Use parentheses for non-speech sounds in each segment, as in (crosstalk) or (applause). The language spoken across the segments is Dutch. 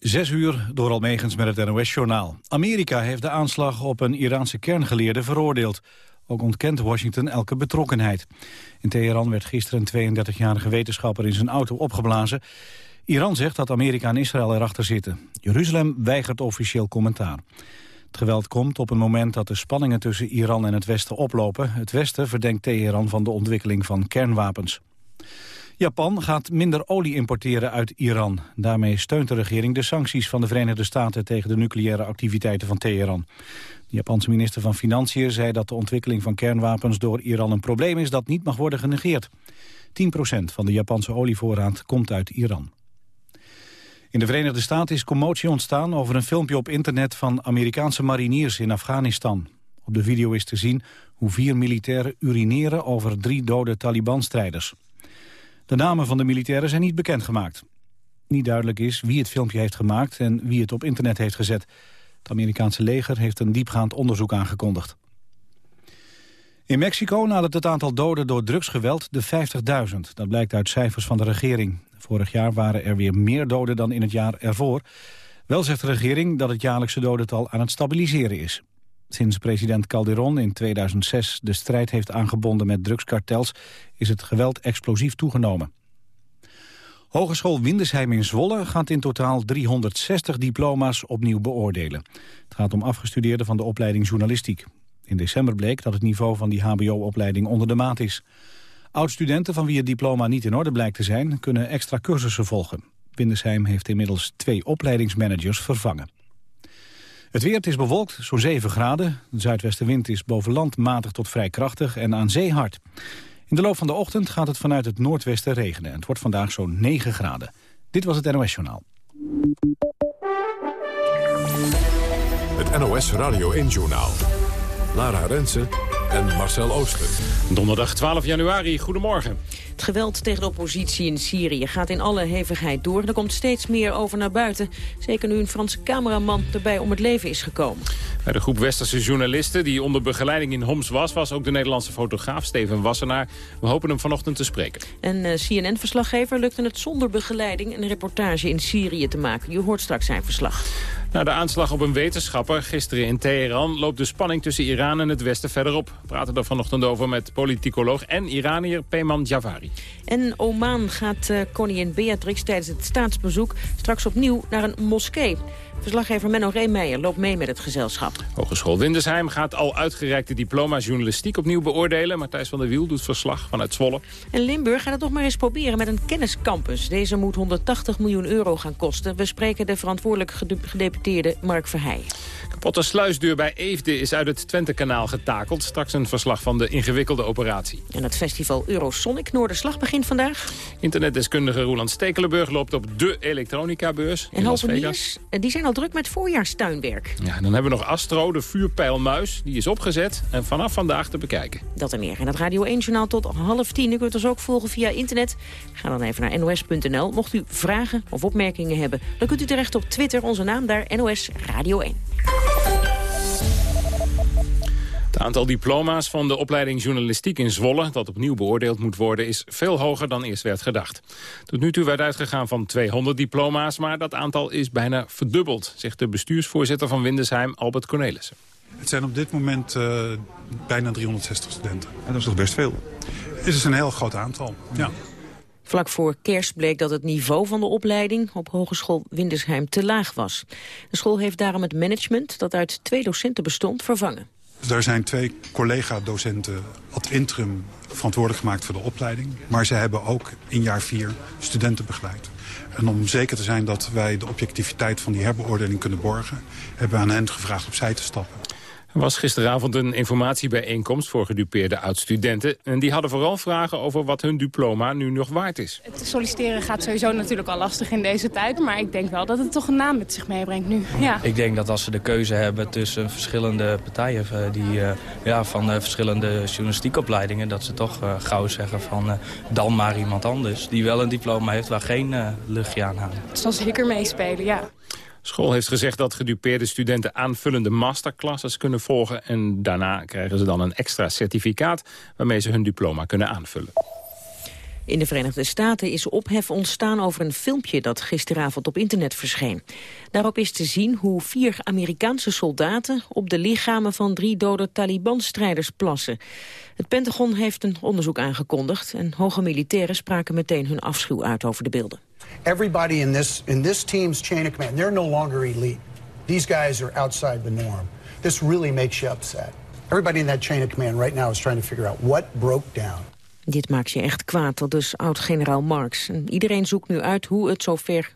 Zes uur door Almegens met het NOS-journaal. Amerika heeft de aanslag op een Iraanse kerngeleerde veroordeeld. Ook ontkent Washington elke betrokkenheid. In Teheran werd gisteren een 32-jarige wetenschapper in zijn auto opgeblazen. Iran zegt dat Amerika en Israël erachter zitten. Jeruzalem weigert officieel commentaar. Het geweld komt op een moment dat de spanningen tussen Iran en het Westen oplopen. Het Westen verdenkt Teheran van de ontwikkeling van kernwapens. Japan gaat minder olie importeren uit Iran. Daarmee steunt de regering de sancties van de Verenigde Staten... tegen de nucleaire activiteiten van Teheran. De Japanse minister van Financiën zei dat de ontwikkeling van kernwapens... door Iran een probleem is dat niet mag worden genegeerd. 10% van de Japanse olievoorraad komt uit Iran. In de Verenigde Staten is commotie ontstaan over een filmpje op internet van Amerikaanse mariniers in Afghanistan. Op de video is te zien hoe vier militairen urineren over drie dode Taliban-strijders. De namen van de militairen zijn niet bekendgemaakt. Niet duidelijk is wie het filmpje heeft gemaakt en wie het op internet heeft gezet. Het Amerikaanse leger heeft een diepgaand onderzoek aangekondigd. In Mexico nadert het aantal doden door drugsgeweld de 50.000. Dat blijkt uit cijfers van de regering. Vorig jaar waren er weer meer doden dan in het jaar ervoor. Wel zegt de regering dat het jaarlijkse dodental aan het stabiliseren is. Sinds president Calderon in 2006 de strijd heeft aangebonden met drugskartels... is het geweld explosief toegenomen. Hogeschool Windesheim in Zwolle gaat in totaal 360 diploma's opnieuw beoordelen. Het gaat om afgestudeerden van de opleiding journalistiek. In december bleek dat het niveau van die hbo-opleiding onder de maat is. Oud-studenten van wie het diploma niet in orde blijkt te zijn... kunnen extra cursussen volgen. Windesheim heeft inmiddels twee opleidingsmanagers vervangen. Het weer is bewolkt, zo'n 7 graden. De zuidwestenwind is boven land matig tot vrij krachtig en aan zee hard. In de loop van de ochtend gaat het vanuit het noordwesten regenen. Het wordt vandaag zo'n 9 graden. Dit was het NOS Journaal. Het NOS Radio 1 Journaal. Lara Rensen en Marcel Ooster. Donderdag 12 januari, goedemorgen. Het geweld tegen de oppositie in Syrië gaat in alle hevigheid door. Er komt steeds meer over naar buiten. Zeker nu een Franse cameraman erbij om het leven is gekomen. Bij de groep Westerse journalisten die onder begeleiding in Homs was... was ook de Nederlandse fotograaf Steven Wassenaar. We hopen hem vanochtend te spreken. Een uh, CNN-verslaggever lukte het zonder begeleiding... een reportage in Syrië te maken. Je hoort straks zijn verslag. Na de aanslag op een wetenschapper gisteren in Teheran... loopt de spanning tussen Iran en het Westen verder op. We praten er vanochtend over met politicoloog en Iranier Peyman Javari. En Oman gaat uh, koningin Beatrix tijdens het staatsbezoek... straks opnieuw naar een moskee. Verslaggever Menno Reemeijer loopt mee met het gezelschap. Hogeschool Windersheim gaat al uitgereikte diploma journalistiek opnieuw beoordelen. Matthijs van der Wiel doet verslag vanuit Zwolle. En Limburg gaat het nog maar eens proberen met een kenniscampus. Deze moet 180 miljoen euro gaan kosten. We spreken de verantwoordelijk gedeputeerde Mark Verheij. Kapotte sluisdeur bij Eefde is uit het Twentekanaal getakeld. Straks een verslag van de ingewikkelde operatie. En het festival Eurosonic Noorderslag begint vandaag. Internetdeskundige Roland Stekelenburg loopt op de elektronica-beurs in Las Vegas. die zijn al druk met voorjaarstuinwerk. Ja, dan hebben we nog Astro, de vuurpijlmuis. Die is opgezet en vanaf vandaag te bekijken. Dat en meer. En het Radio 1-journaal tot half tien. U kunt ons ook volgen via internet. Ga dan even naar nos.nl. Mocht u vragen of opmerkingen hebben, dan kunt u terecht op Twitter. Onze naam daar, NOS Radio 1. Het aantal diploma's van de opleiding journalistiek in Zwolle... dat opnieuw beoordeeld moet worden, is veel hoger dan eerst werd gedacht. Tot nu toe werd uitgegaan van 200 diploma's... maar dat aantal is bijna verdubbeld, zegt de bestuursvoorzitter van Windesheim, Albert Cornelissen. Het zijn op dit moment uh, bijna 360 studenten. En dat is toch best veel? Het is een heel groot aantal, ja. Vlak voor kerst bleek dat het niveau van de opleiding op Hogeschool Windersheim te laag was. De school heeft daarom het management, dat uit twee docenten bestond, vervangen. Daar zijn twee collega-docenten ad interim verantwoordelijk gemaakt voor de opleiding. Maar ze hebben ook in jaar vier studenten begeleid. En om zeker te zijn dat wij de objectiviteit van die herbeoordeling kunnen borgen... hebben we aan hen gevraagd opzij te stappen. Er was gisteravond een informatiebijeenkomst voor gedupeerde oud-studenten. En die hadden vooral vragen over wat hun diploma nu nog waard is. Het solliciteren gaat sowieso natuurlijk al lastig in deze tijd. Maar ik denk wel dat het toch een naam met zich meebrengt nu. Ja. Ik denk dat als ze de keuze hebben tussen verschillende partijen... Eh, die, uh, ja, van uh, verschillende journalistiekopleidingen... dat ze toch uh, gauw zeggen van dan maar iemand anders... die wel een diploma heeft waar geen luchtje aan hangt. Het zal zeker meespelen, ja. School heeft gezegd dat gedupeerde studenten aanvullende masterclasses kunnen volgen... en daarna krijgen ze dan een extra certificaat waarmee ze hun diploma kunnen aanvullen. In de Verenigde Staten is ophef ontstaan over een filmpje dat gisteravond op internet verscheen. Daarop is te zien hoe vier Amerikaanse soldaten op de lichamen van drie dode Taliban-strijders plassen. Het Pentagon heeft een onderzoek aangekondigd en hoge militairen spraken meteen hun afschuw uit over de beelden. Everybody in this, in this team's chain of command, they're no longer elite. These guys are outside the norm. This really makes you upset. Everybody in that chain of command right now is trying to figure out what broke down. Dit maakt je echt kwaad, dat dus oud-generaal Marx. En iedereen zoekt nu uit hoe het zover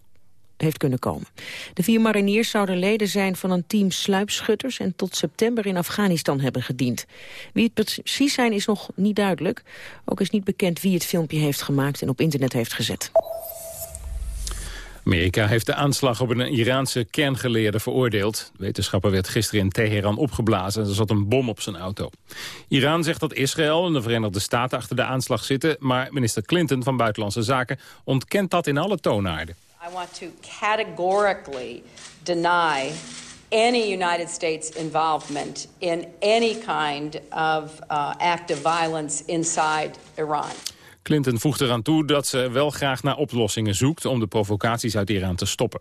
heeft kunnen komen. De vier mariniers zouden leden zijn van een team sluipschutters... en tot september in Afghanistan hebben gediend. Wie het precies zijn is nog niet duidelijk. Ook is niet bekend wie het filmpje heeft gemaakt en op internet heeft gezet. Amerika heeft de aanslag op een Iraanse kerngeleerde veroordeeld. De wetenschapper werd gisteren in Teheran opgeblazen. Er zat een bom op zijn auto. Iran zegt dat Israël en de Verenigde Staten achter de aanslag zitten... maar minister Clinton van Buitenlandse Zaken ontkent dat in alle toonaarden. I want to categorically deny any United States involvement in any kind of uh, act of violence inside Iran. Clinton voegt eraan toe dat ze wel graag naar oplossingen zoekt... om de provocaties uit Iran te stoppen.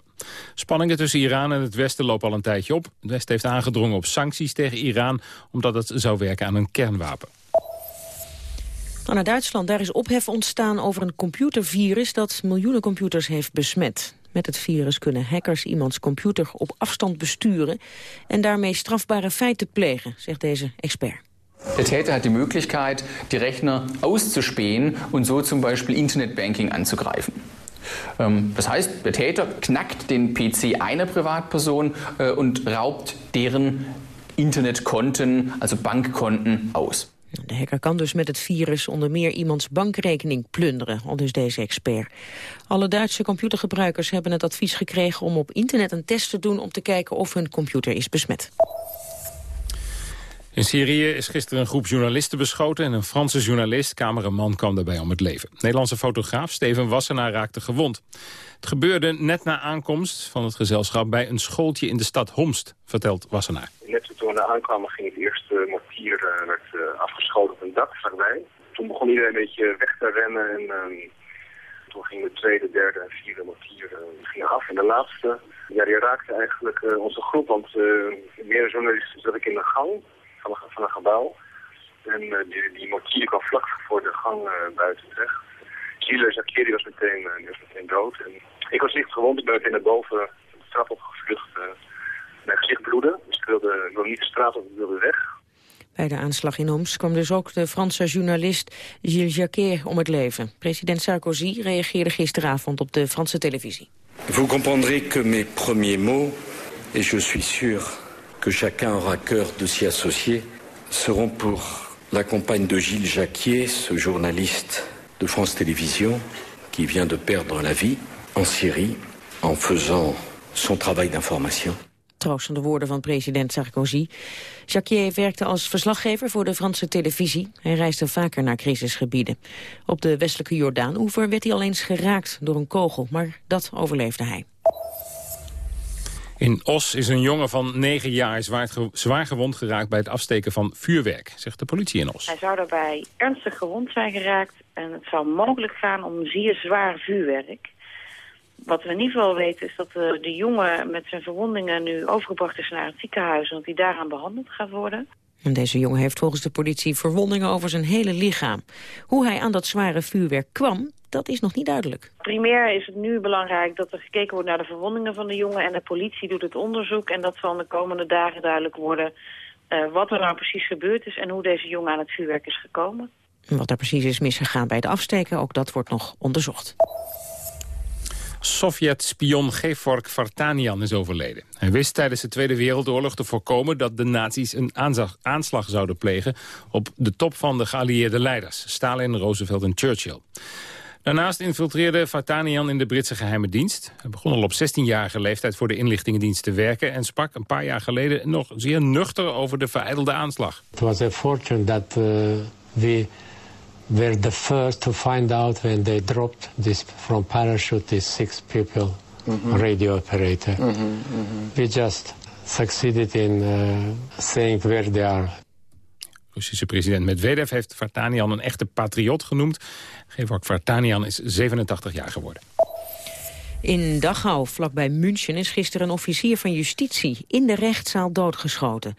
Spanningen tussen Iran en het Westen lopen al een tijdje op. Het Westen heeft aangedrongen op sancties tegen Iran... omdat het zou werken aan een kernwapen. Nou, naar Duitsland, daar is ophef ontstaan over een computervirus... dat miljoenen computers heeft besmet. Met het virus kunnen hackers iemands computer op afstand besturen... en daarmee strafbare feiten plegen, zegt deze expert. Der Täter hat die Möglichkeit, die Rechner auszuspähen und so zum Beispiel Internetbanking anzugreifen. Ähm, das heißt, der Täter knackt den PC einer Privatperson äh, und raubt deren Internetkonten, also Bankkonten, aus. De hacker kan dus met het virus onder meer iemands bankrekening plunderen, al dus deze expert. Alle Duitse computergebruikers hebben het advies gekregen om op internet een test te doen om te kijken of hun computer is besmet. In Syrië is gisteren een groep journalisten beschoten... en een Franse journalist, cameraman, kwam daarbij om het leven. Nederlandse fotograaf Steven Wassenaar raakte gewond. Het gebeurde net na aankomst van het gezelschap... bij een schooltje in de stad Homst, vertelt Wassenaar. Net toen we aankwamen ging het eerste mortier uh, werd, uh, afgeschoten op een dak vlakbij. Toen begon iedereen een beetje weg te rennen... en uh, toen ging de tweede, derde en vierde mortier gingen af. En de laatste, ja, die raakte eigenlijk onze groep... want meer journalisten zat ik in de gang van, van een gebouw. En uh, die, die mortier kwam vlak voor de gang uh, buiten terecht. Gilles Jacquier was meteen, uh, was meteen dood. En ik was licht gewond, ik ben meteen naar boven de trap opgevlucht. mijn gezicht bloedde, dus ik wilde, ik wilde niet de straat op, ik wilde weg. Bij de aanslag in Homs kwam dus ook de Franse journalist Gilles Jacquet om het leven. President Sarkozy reageerde gisteravond op de Franse televisie. Vous comprendrez que mes premiers mots, et je suis sûr que chacun aura cœur de s'y associer, seront pour la compagne de Gilles Jacquier, ce journaliste de France Télévisions, qui vient de perdre la vie en Syrie en faisant son travail d'information. Troostende woorden van president Sarkozy. Jacquier werkte als verslaggever voor de Franse televisie. Hij reisde vaker naar crisisgebieden. Op de westelijke Jordaan-oever werd hij al eens geraakt door een kogel, maar dat overleefde hij. In Os is een jongen van 9 jaar zwaar gewond geraakt bij het afsteken van vuurwerk, zegt de politie in Os. Hij zou daarbij ernstig gewond zijn geraakt en het zou mogelijk gaan om zeer zwaar vuurwerk. Wat we in ieder geval weten is dat de, de jongen met zijn verwondingen nu overgebracht is naar het ziekenhuis en dat hij daaraan behandeld gaat worden. En deze jongen heeft volgens de politie verwondingen over zijn hele lichaam. Hoe hij aan dat zware vuurwerk kwam, dat is nog niet duidelijk. Primair is het nu belangrijk dat er gekeken wordt naar de verwondingen van de jongen... en de politie doet het onderzoek en dat zal de komende dagen duidelijk worden... Uh, wat er nou precies gebeurd is en hoe deze jongen aan het vuurwerk is gekomen. En wat er precies is misgegaan bij het afsteken, ook dat wordt nog onderzocht. Sovjet-spion Gevork Vartanian is overleden. Hij wist tijdens de Tweede Wereldoorlog te voorkomen dat de nazi's een aanslag zouden plegen op de top van de geallieerde leiders, Stalin, Roosevelt en Churchill. Daarnaast infiltreerde Vartanian in de Britse geheime dienst. Hij begon al op 16-jarige leeftijd voor de inlichtingendienst te werken... en sprak een paar jaar geleden nog zeer nuchter over de vereidelde aanslag. Het was a fortune that uh, we were the first to find out when they dropped this from parachute, these six people, mm -hmm. radio operator. Mm -hmm, mm -hmm. We just succeeded in uh, saying where they are. Russische president Medvedev heeft Vartanian een echte patriot genoemd. Gevork Vartanian is 87 jaar geworden. In Dachau, vlakbij München, is gisteren een officier van justitie in de rechtszaal doodgeschoten.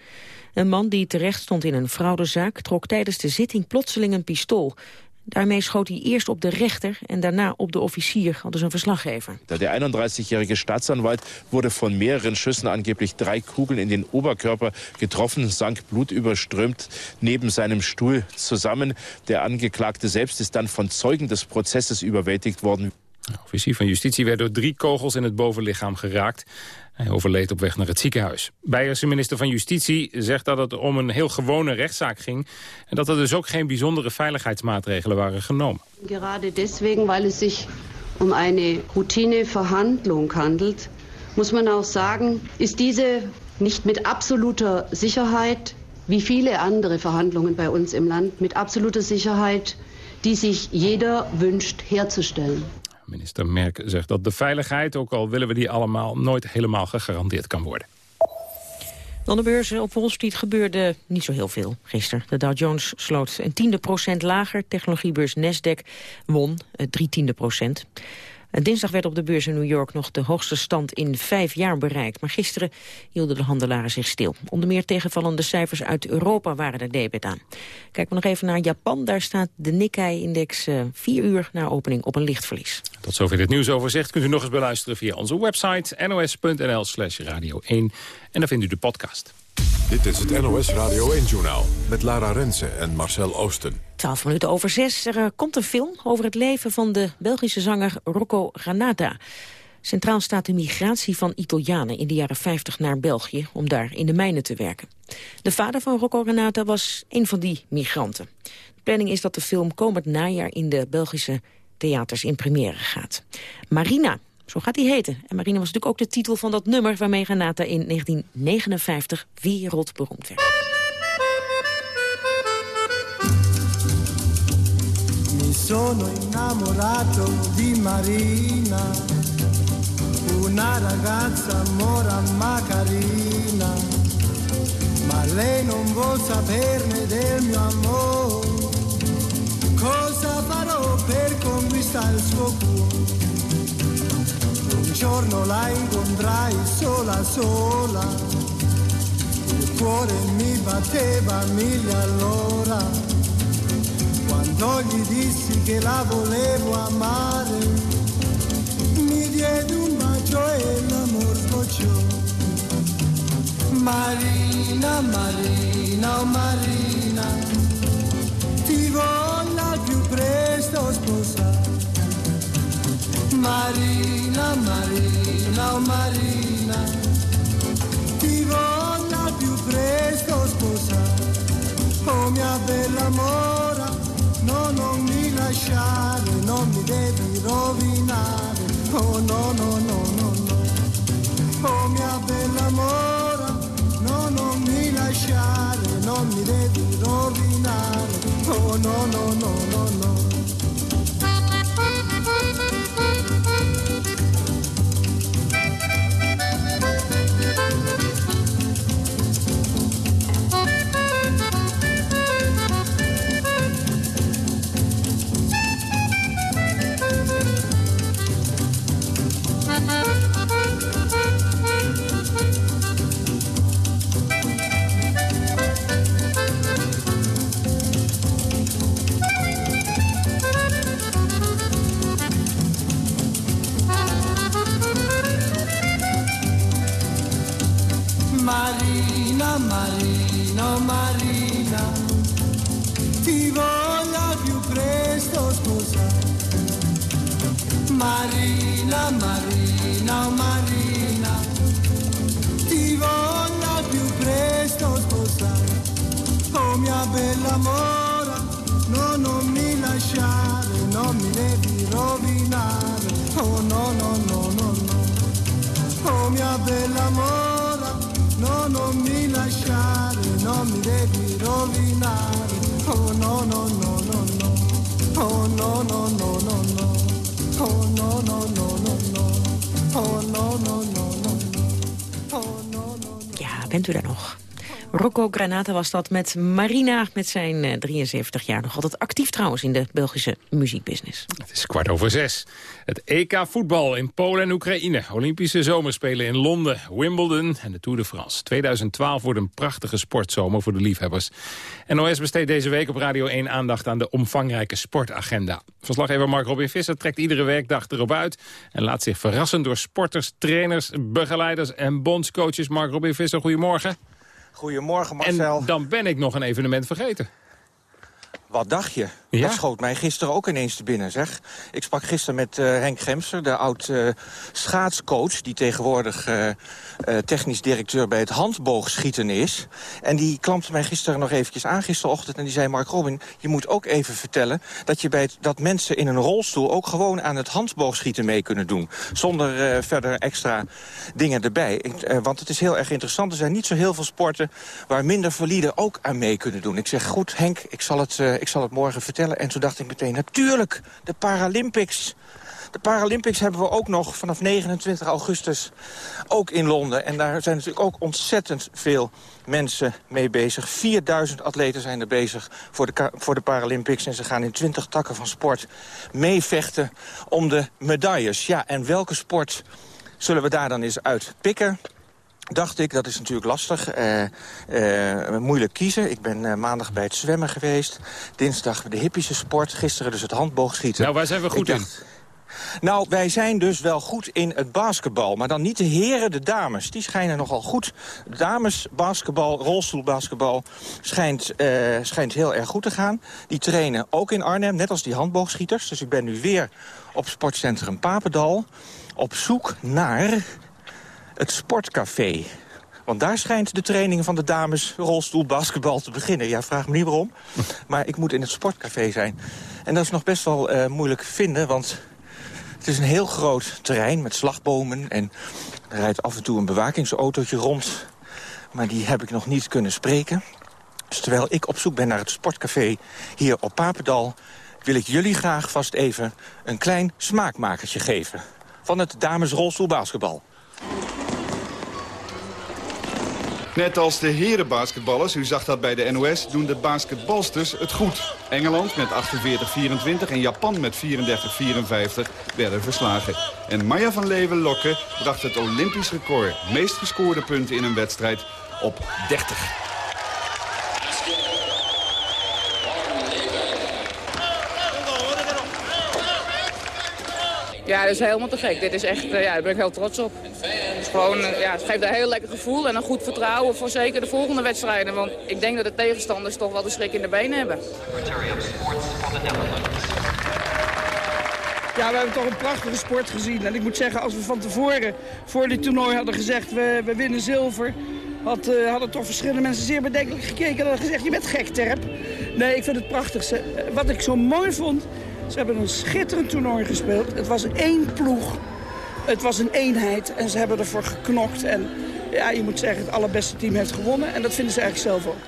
Een man die terecht stond in een fraudezaak trok tijdens de zitting plotseling een pistool. Daarmee schoot hij eerst op de rechter en daarna op de officier, hadden een verslaggever. Der 31-jährige Staatsanwalt wurde von mehreren Schüssen angeblich drei Kugeln in den Oberkörper getroffen, sank blutüberströmt neben seinem Stuhl zusammen. Der Angeklagte selbst ist dann von Zeugen des Prozesses überwältigt worden. De officier van justitie werd door drie kogels in het bovenlichaam geraakt. Hij overleed op weg naar het ziekenhuis. Beierse minister van Justitie zegt dat het om een heel gewone rechtszaak ging... en dat er dus ook geen bijzondere veiligheidsmaatregelen waren genomen. Gerade deswegen, weil es sich um eine Routineverhandlung handelt, muss man auch sagen, ist diese nicht mit absoluter Sicherheit, wie viele andere Verhandlungen bei uns im Land, mit absoluter Sicherheit, die sich jeder wünscht herzustellen. Minister Merk zegt dat de veiligheid, ook al willen we die allemaal, nooit helemaal gegarandeerd kan worden. Dan de beurzen op Wall Street gebeurde niet zo heel veel gisteren. De Dow Jones sloot een tiende procent lager. Technologiebeurs Nasdaq won drie tiende procent. Dinsdag werd op de beurs in New York nog de hoogste stand in vijf jaar bereikt. Maar gisteren hielden de handelaren zich stil. Onder meer tegenvallende cijfers uit Europa waren er debet aan. Kijken we nog even naar Japan. Daar staat de Nikkei-index uh, vier uur na opening op een lichtverlies. Tot zover dit nieuwsoverzicht kunt u nog eens beluisteren via onze website nos.nl slash radio 1. En dan vindt u de podcast. Dit is het NOS Radio 1-journaal met Lara Rensen en Marcel Oosten. 12 minuten over zes. Er komt een film over het leven van de Belgische zanger Rocco Granata. Centraal staat de migratie van Italianen in de jaren 50 naar België... om daar in de mijnen te werken. De vader van Rocco Granata was een van die migranten. De planning is dat de film komend najaar in de Belgische theaters in première gaat. Marina, zo gaat hij heten. En Marina was natuurlijk ook de titel van dat nummer... waarmee Granata in 1959 wereldberoemd werd. sono innamorato di Marina, una ragazza mora ma carina, ma lei non vuol saperne del mio amore. Cosa farò per conquistare il suo cuore? Giorno la incontrai sola sola, il cuore mi batteva mille all'ora quando gli dissi che la volevo amare, mi diede un bacio e l'amor sbocciò. Marina, Marina, oh Marina, ti voglio al più presto sposare. Marina, Marina, oh Marina, ti voglio più presto sposare. Oh mia bella mora, no, non mi lasciare, non mi devi rovinare, oh no, no, no, no, no. Oh mia bella mora, no, non mi lasciare, non mi devi rovinare, oh no, no, no. Marina, Marina, Marina, ti voglio più presto sposare. Marina, Marina, Marina, ti voglio più presto sposare. Oh mia bella mora, no, non mi lasciare, non mi devi rovinare. Oh no, no, no, no, no. Oh mia bella mora, bent u? Rocco Granata was dat met Marina, met zijn 73 eh, jaar. Nog altijd actief trouwens in de Belgische muziekbusiness. Het is kwart over zes. Het EK voetbal in Polen en Oekraïne. Olympische zomerspelen in Londen, Wimbledon en de Tour de France. 2012 wordt een prachtige sportzomer voor de liefhebbers. NOS besteedt deze week op Radio 1 aandacht aan de omvangrijke sportagenda. Verslaggever Mark Robin Visser trekt iedere werkdag erop uit... en laat zich verrassen door sporters, trainers, begeleiders en bondscoaches. Mark Robin Visser, goedemorgen. Goedemorgen Marcel. En dan ben ik nog een evenement vergeten. Wat dacht je? Ja? Dat schoot mij gisteren ook ineens te binnen, zeg. Ik sprak gisteren met uh, Henk Gemser, de oud uh, schaatscoach... die tegenwoordig uh, technisch directeur bij het handboogschieten is. En die klampte mij gisteren nog eventjes aan gisterochtend... en die zei, Mark Robin, je moet ook even vertellen... dat, je bij het, dat mensen in een rolstoel ook gewoon aan het handboogschieten mee kunnen doen. Zonder verder extra dingen erbij. Ik, want het is heel erg interessant. Er zijn niet zo heel veel sporten waar minder valide ook aan mee kunnen doen. Ik zeg, goed Henk, ik zal het, ik zal het morgen vertellen en toen dacht ik meteen, natuurlijk, de Paralympics. De Paralympics hebben we ook nog vanaf 29 augustus ook in Londen. En daar zijn natuurlijk ook ontzettend veel mensen mee bezig. 4000 atleten zijn er bezig voor de, voor de Paralympics. En ze gaan in 20 takken van sport meevechten om de medailles. Ja, en welke sport zullen we daar dan eens uit pikken? Dacht ik, dat is natuurlijk lastig. Uh, uh, moeilijk kiezen. Ik ben uh, maandag bij het zwemmen geweest. Dinsdag de hippische sport. Gisteren dus het handboogschieten. Nou, waar zijn we goed in? Nou, wij zijn dus wel goed in het basketbal. Maar dan niet de heren, de dames. Die schijnen nogal goed. Dames basketbal, rolstoelbasketbal schijnt, schijnt heel erg goed te gaan. Die trainen ook in Arnhem, net als die handboogschieters. Dus ik ben nu weer op sportcentrum Papendal. Op zoek naar het sportcafé. Want daar schijnt de training van de dames rolstoelbasketbal te beginnen. Ja, vraag me niet waarom. Maar ik moet in het sportcafé zijn. En dat is nog best wel uh, moeilijk vinden, want het is een heel groot terrein met slagbomen. En er rijdt af en toe een bewakingsautootje rond. Maar die heb ik nog niet kunnen spreken. Dus terwijl ik op zoek ben naar het sportcafé hier op Papendal... wil ik jullie graag vast even een klein smaakmakertje geven. Van het dames rolstoelbasketbal. Net als de herenbasketballers, u zag dat bij de NOS, doen de basketbalsters het goed. Engeland met 48-24 en Japan met 34-54 werden verslagen. En Maya van Leeuwen-Lokke bracht het Olympisch record. Meest gescoorde punten in een wedstrijd op 30. Ja, dat is helemaal te gek. Dit is echt, uh, ja, daar ben ik heel trots op. Het, is gewoon, uh, ja, het geeft een heel lekker gevoel en een goed vertrouwen voor zeker de volgende wedstrijden. Want ik denk dat de tegenstanders toch wel de schrik in de benen hebben. Ja, we hebben toch een prachtige sport gezien. En ik moet zeggen, als we van tevoren voor dit toernooi hadden gezegd... we, we winnen zilver, had, uh, hadden toch verschillende mensen zeer bedenkelijk gekeken... en hadden gezegd, je bent gek, Terp. Nee, ik vind het prachtig. Wat ik zo mooi vond, ze hebben een schitterend toernooi gespeeld. Het was één ploeg. Het was een eenheid en ze hebben ervoor geknokt. En ja, je moet zeggen, het allerbeste team heeft gewonnen. En dat vinden ze eigenlijk zelf ook.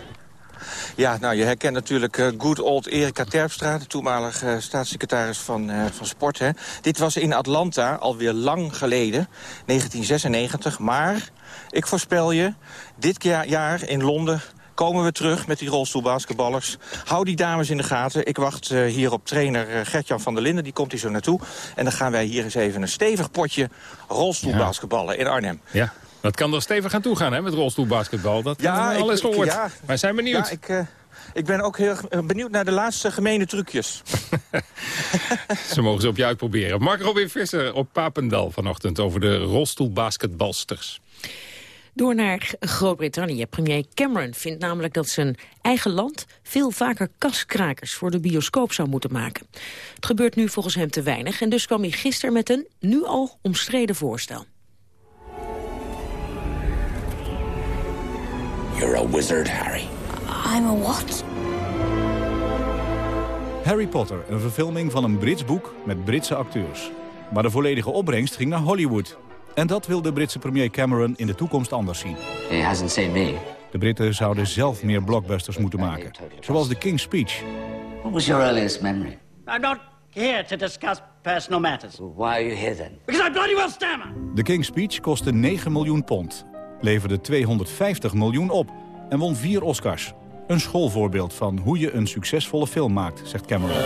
Ja, nou, je herkent natuurlijk uh, good old Erika Terpstra... de toenmalige uh, staatssecretaris van, uh, van Sport. Hè. Dit was in Atlanta alweer lang geleden, 1996. Maar ik voorspel je, dit jaar in Londen komen we terug met die rolstoelbasketballers. Hou die dames in de gaten. Ik wacht uh, hier op trainer uh, Gertjan van der Linden. Die komt hier zo naartoe. En dan gaan wij hier eens even een stevig potje rolstoelbasketballen in Arnhem. Ja. Dat kan er stevig aan toe gaan, hè, met rolstoelbasketbal. Dat ja, ik, alles gehoord. Ja, Wij zijn benieuwd. Ja, ik, uh, ik ben ook heel benieuwd naar de laatste gemene trucjes. (laughs) ze mogen ze op je uitproberen. Mark Robin Visser op Papendal vanochtend over de rolstoelbasketbalsters. Door naar Groot-Brittannië. Premier Cameron vindt namelijk dat zijn eigen land veel vaker kaskrakers voor de bioscoop zou moeten maken. Het gebeurt nu volgens hem te weinig en dus kwam hij gisteren met een nu al omstreden voorstel. You're a wizard, Harry. I'm a what? Harry Potter, een verfilming van een Brits boek met Britse acteurs. Maar de volledige opbrengst ging naar Hollywood. En dat wil de Britse premier Cameron in de toekomst anders zien. He hasn't seen me. De Britten zouden zelf meer blockbusters moeten maken. Zoals The King's Speech. What was your earliest memory? I'm not here to discuss personal matters. Why are you here then? Because I bloody well stammer. The King's Speech kostte 9 miljoen pond. Leverde 250 miljoen op. en won vier Oscars. Een schoolvoorbeeld van hoe je een succesvolle film maakt, zegt Cameron.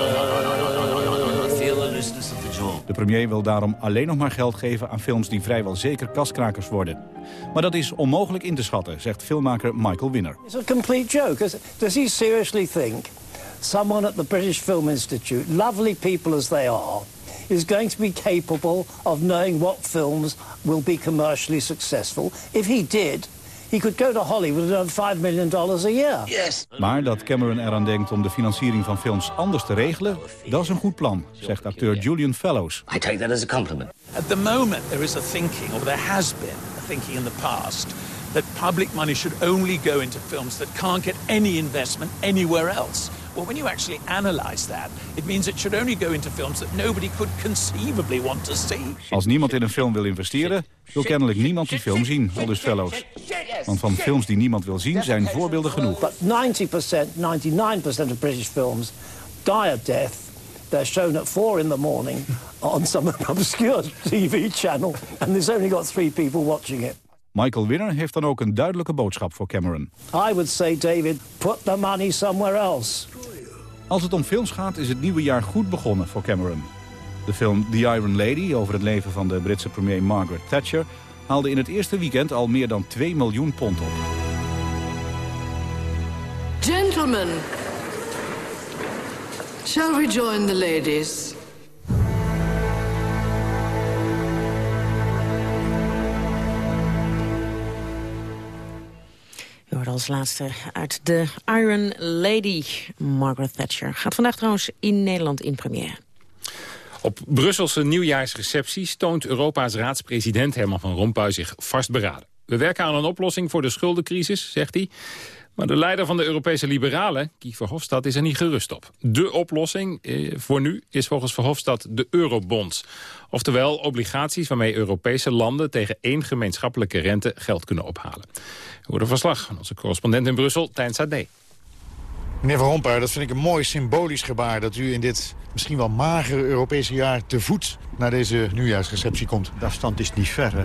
De premier wil daarom alleen nog maar geld geven aan films die vrijwel zeker kaskrakers worden. Maar dat is onmogelijk in te schatten, zegt filmmaker Michael Winner. It's a complete joke. Does he seriously think someone at the British Film Institute, lovely people as they are, is going to be capable of knowing what films will be commercially successful? If he did, he could go to Hollywood and earn $5 million a year. Yes. Maar dat Cameron eraan denkt om de financiering van films anders te regelen... dat is een goed plan, zegt acteur Julian Fellows. I take that as a compliment. At the moment there is a thinking, or there has been a thinking in the past... that public money should only go into films that can't get any investment anywhere else. Well, when you actually analyze that, it means it should only go into films that nobody could conceivably want to see. Als niemand in een film wil investeren, wil kennelijk niemand die film zien, al dus Fellows. Want van films die niemand wil zien zijn voorbeelden genoeg. But 90%, 99% of British films die of death. They're shown at 4 in the morning on some (laughs) obscure TV channel. And there's only got three people watching it. Michael Winner heeft dan ook een duidelijke boodschap voor Cameron. I would say, David, put the money somewhere else. Als het om films gaat is het nieuwe jaar goed begonnen voor Cameron. De film The Iron Lady over het leven van de Britse premier Margaret Thatcher... haalde in het eerste weekend al meer dan 2 miljoen pond op. Gentlemen, shall we join the ladies? Hoorde als laatste uit de Iron Lady, Margaret Thatcher. Gaat vandaag trouwens in Nederland in première. Op Brusselse nieuwjaarsrecepties toont Europa's raadspresident Herman van Rompuy zich vastberaden. We werken aan een oplossing voor de schuldencrisis, zegt hij. Maar de leider van de Europese Liberalen, Guy Verhofstadt, is er niet gerust op. De oplossing eh, voor nu is volgens Verhofstadt de eurobonds. Oftewel obligaties waarmee Europese landen tegen één gemeenschappelijke rente geld kunnen ophalen. Horen verslag van onze correspondent in Brussel, Tijn Sade. Meneer Van Rompuy, dat vind ik een mooi symbolisch gebaar... dat u in dit misschien wel magere Europese jaar te voet naar deze nieuwjaarsreceptie komt. De afstand is niet ver, hè.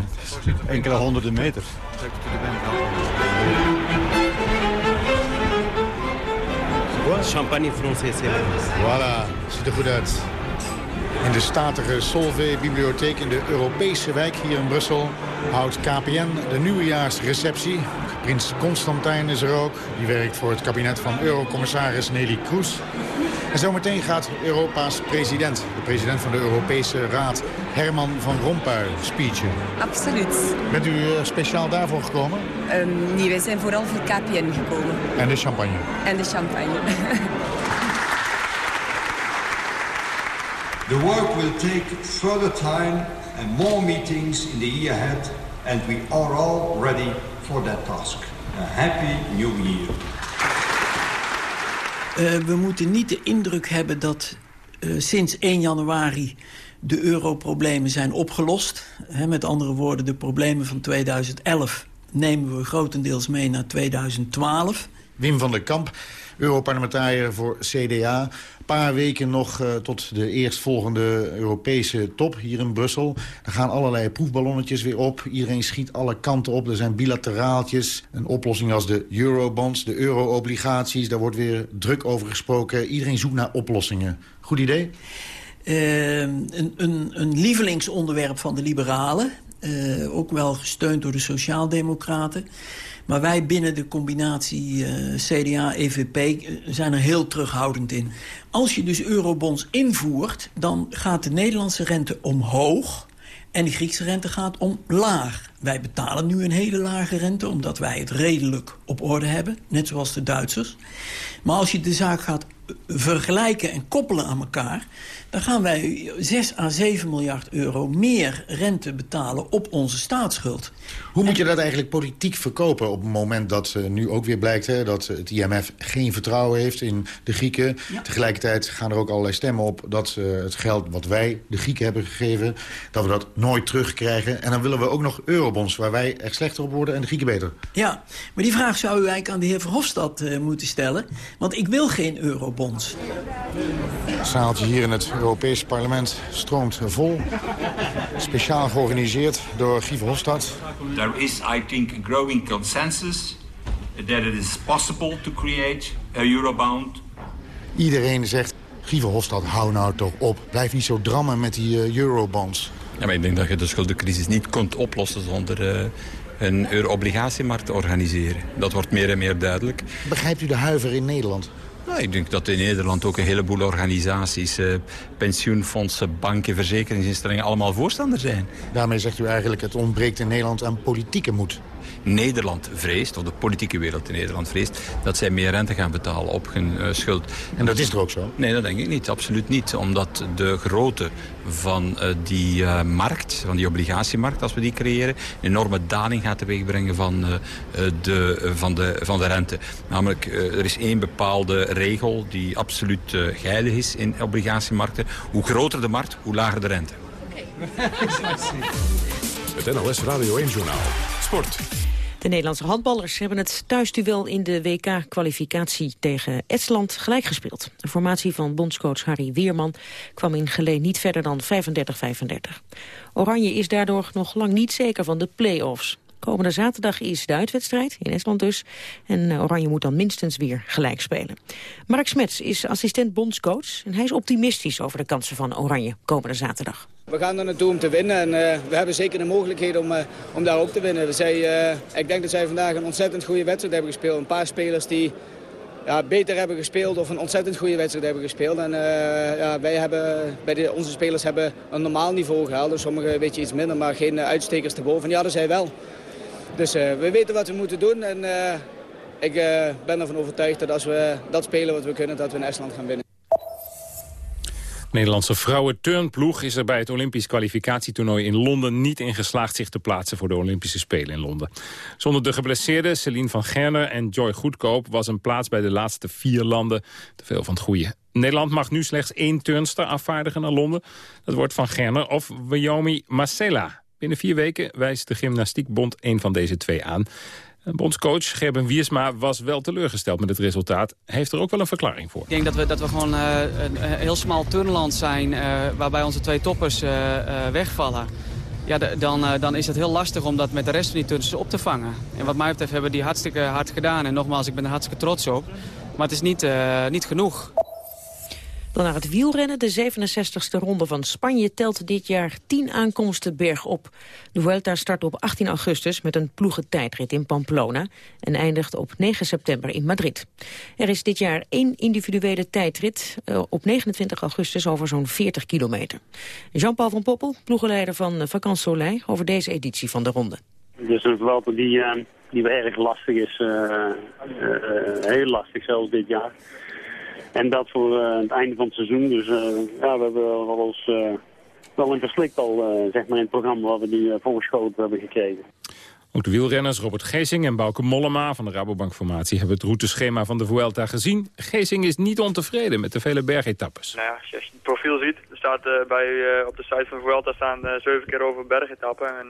Enkele honderden meter. Champagne français. Voilà, ziet er goed uit. In de statige Solvay-bibliotheek in de Europese wijk hier in Brussel... houdt KPN de nieuwjaarsreceptie. Prins Constantijn is er ook. Die werkt voor het kabinet van eurocommissaris Nelly Kroes. En zometeen gaat Europa's president, de president van de Europese Raad... Herman van Rompuy, speechen. Absoluut. Bent u uh, speciaal daarvoor gekomen? Um, nee, wij zijn vooral voor KPN gekomen. En de champagne? En de champagne. (laughs) The work will take further time and more meetings in the year ahead, and we are all ready for that task. A happy new year. Uh, we moeten niet de indruk hebben dat uh, sinds 1 januari de europroblemen zijn opgelost. He, met andere woorden, de problemen van 2011 nemen we grotendeels mee naar 2012. Wim van der Kamp, Europarlementariër voor CDA. Een paar weken nog uh, tot de eerstvolgende Europese top hier in Brussel. Er gaan allerlei proefballonnetjes weer op. Iedereen schiet alle kanten op. Er zijn bilateraaltjes. Een oplossing als de eurobonds, de euro-obligaties. Daar wordt weer druk over gesproken. Iedereen zoekt naar oplossingen. Goed idee? Uh, een, een, een lievelingsonderwerp van de liberalen. Uh, ook wel gesteund door de sociaaldemocraten. Maar wij binnen de combinatie uh, CDA-EVP zijn er heel terughoudend in. Als je dus eurobonds invoert, dan gaat de Nederlandse rente omhoog... en de Griekse rente gaat omlaag. Wij betalen nu een hele lage rente, omdat wij het redelijk op orde hebben. Net zoals de Duitsers. Maar als je de zaak gaat vergelijken en koppelen aan elkaar... dan gaan wij 6 à 7 miljard euro meer rente betalen op onze staatsschuld. Hoe moet je dat eigenlijk politiek verkopen op het moment dat uh, nu ook weer blijkt... Hè, dat het IMF geen vertrouwen heeft in de Grieken? Ja. Tegelijkertijd gaan er ook allerlei stemmen op dat uh, het geld wat wij de Grieken hebben gegeven... dat we dat nooit terugkrijgen. En dan willen we ook nog eurobonds waar wij echt slechter op worden en de Grieken beter. Ja, maar die vraag zou u eigenlijk aan de heer Verhofstadt uh, moeten stellen. Want ik wil geen eurobonds. Het zaaltje hier in het Europees parlement stroomt vol. Speciaal georganiseerd door Guy Verhofstadt. There is, I think, a growing consensus that it is possible to create a Eurobond. Iedereen zegt, Guy Hofstad, hou nou toch op. Blijf niet zo drammen met die uh, eurobonds. Ja, maar ik denk dat je de schuldencrisis niet kunt oplossen zonder uh, een euro-obligatiemarkt te organiseren. Dat wordt meer en meer duidelijk. Begrijpt u de huiver in Nederland? Ik denk dat in Nederland ook een heleboel organisaties, eh, pensioenfondsen, banken, verzekeringsinstellingen allemaal voorstander zijn. Daarmee zegt u eigenlijk het ontbreekt in Nederland aan politieke moed. Nederland vreest, of de politieke wereld in Nederland vreest... dat zij meer rente gaan betalen op hun uh, schuld. En dat is er ook zo? Nee, dat denk ik niet. Absoluut niet. Omdat de grootte van uh, die uh, markt, van die obligatiemarkt, als we die creëren... een enorme daling gaat teweegbrengen van, de, van, de, van de rente. Namelijk, er is één bepaalde regel die absoluut geilig is in obligatiemarkten. Hoe groter de markt, hoe lager de rente. Het NLS Radio 1 Journaal. Sport. De Nederlandse handballers hebben het thuisduel in de WK-kwalificatie tegen Estland gelijk gespeeld. De formatie van bondscoach Harry Weerman kwam in Geleen niet verder dan 35-35. Oranje is daardoor nog lang niet zeker van de play-offs. Komende zaterdag is de uitwedstrijd, in Estland dus. En eh, Oranje moet dan minstens weer gelijk spelen. Mark Smets is assistent bondscoach en hij is optimistisch over de kansen van Oranje komende zaterdag. We gaan er naartoe om te winnen en uh, we hebben zeker de mogelijkheid om, uh, om daar ook te winnen. Uh, ik denk dat zij vandaag een ontzettend goede wedstrijd hebben gespeeld. Een paar spelers die ja, beter hebben gespeeld of een ontzettend goede wedstrijd hebben gespeeld. En ja, wij hebben, bij de, onze spelers hebben een normaal niveau gehaald. Dus sommigen een beetje iets minder, maar geen uitstekers te boven. Ja, dat zij wel. Dus we weten wat we moeten doen en ik ben ervan overtuigd dat als we dat spelen wat we kunnen, dat we in Estland gaan winnen. Nederlandse vrouwen-turnploeg is er bij het Olympisch kwalificatietoernooi in Londen niet in geslaagd zich te plaatsen voor de Olympische Spelen in Londen. Zonder de geblesseerde Celine van Gerner en Joy Goedkoop was een plaats bij de laatste vier landen te veel van het goede. Nederland mag nu slechts één turnster afvaardigen naar Londen. Dat wordt van Gerner of Wyoming Marcella. Binnen vier weken wijst de Gymnastiekbond een van deze twee aan. Bondscoach Gerben Wiersma was wel teleurgesteld met het resultaat. Heeft er ook wel een verklaring voor. Ik denk dat we, dat we gewoon uh, een heel smal turnland zijn... Uh, waarbij onze twee toppers uh, wegvallen. Ja, dan, dan is het heel lastig om dat met de rest van die turners op te vangen. En wat mij betreft hebben die hartstikke hard gedaan. En nogmaals, ik ben er hartstikke trots op. Maar het is niet, niet genoeg. Dan naar het wielrennen. De 67e ronde van Spanje telt dit jaar 10 aankomsten bergop. De Vuelta start op 18 augustus met een ploegentijdrit in Pamplona... en eindigt op 9 september in Madrid. Er is dit jaar één individuele tijdrit uh, op 29 augustus over zo'n 40 kilometer. Jean-Paul van Poppel, ploegenleider van Vacances Soleil... over deze editie van de ronde. Dus een Vuelta die, uh, die erg lastig is, heel lastig zelfs dit jaar... En dat voor uh, het einde van het seizoen. Dus uh, ja, we hebben wel eens uh, wel een verslikt al zeg maar in het programma wat we nu voorgeschoten hebben gekregen. Ook de wielrenners Robert Geesing en Bauke Mollema van de Rabobank-formatie hebben het routeschema van de Vuelta gezien. Geesing is niet ontevreden met de vele bergetappes. Nou ja, als je het profiel ziet, er staat bij, op de site van de Vuelta staan zeven keer over bergetappen. En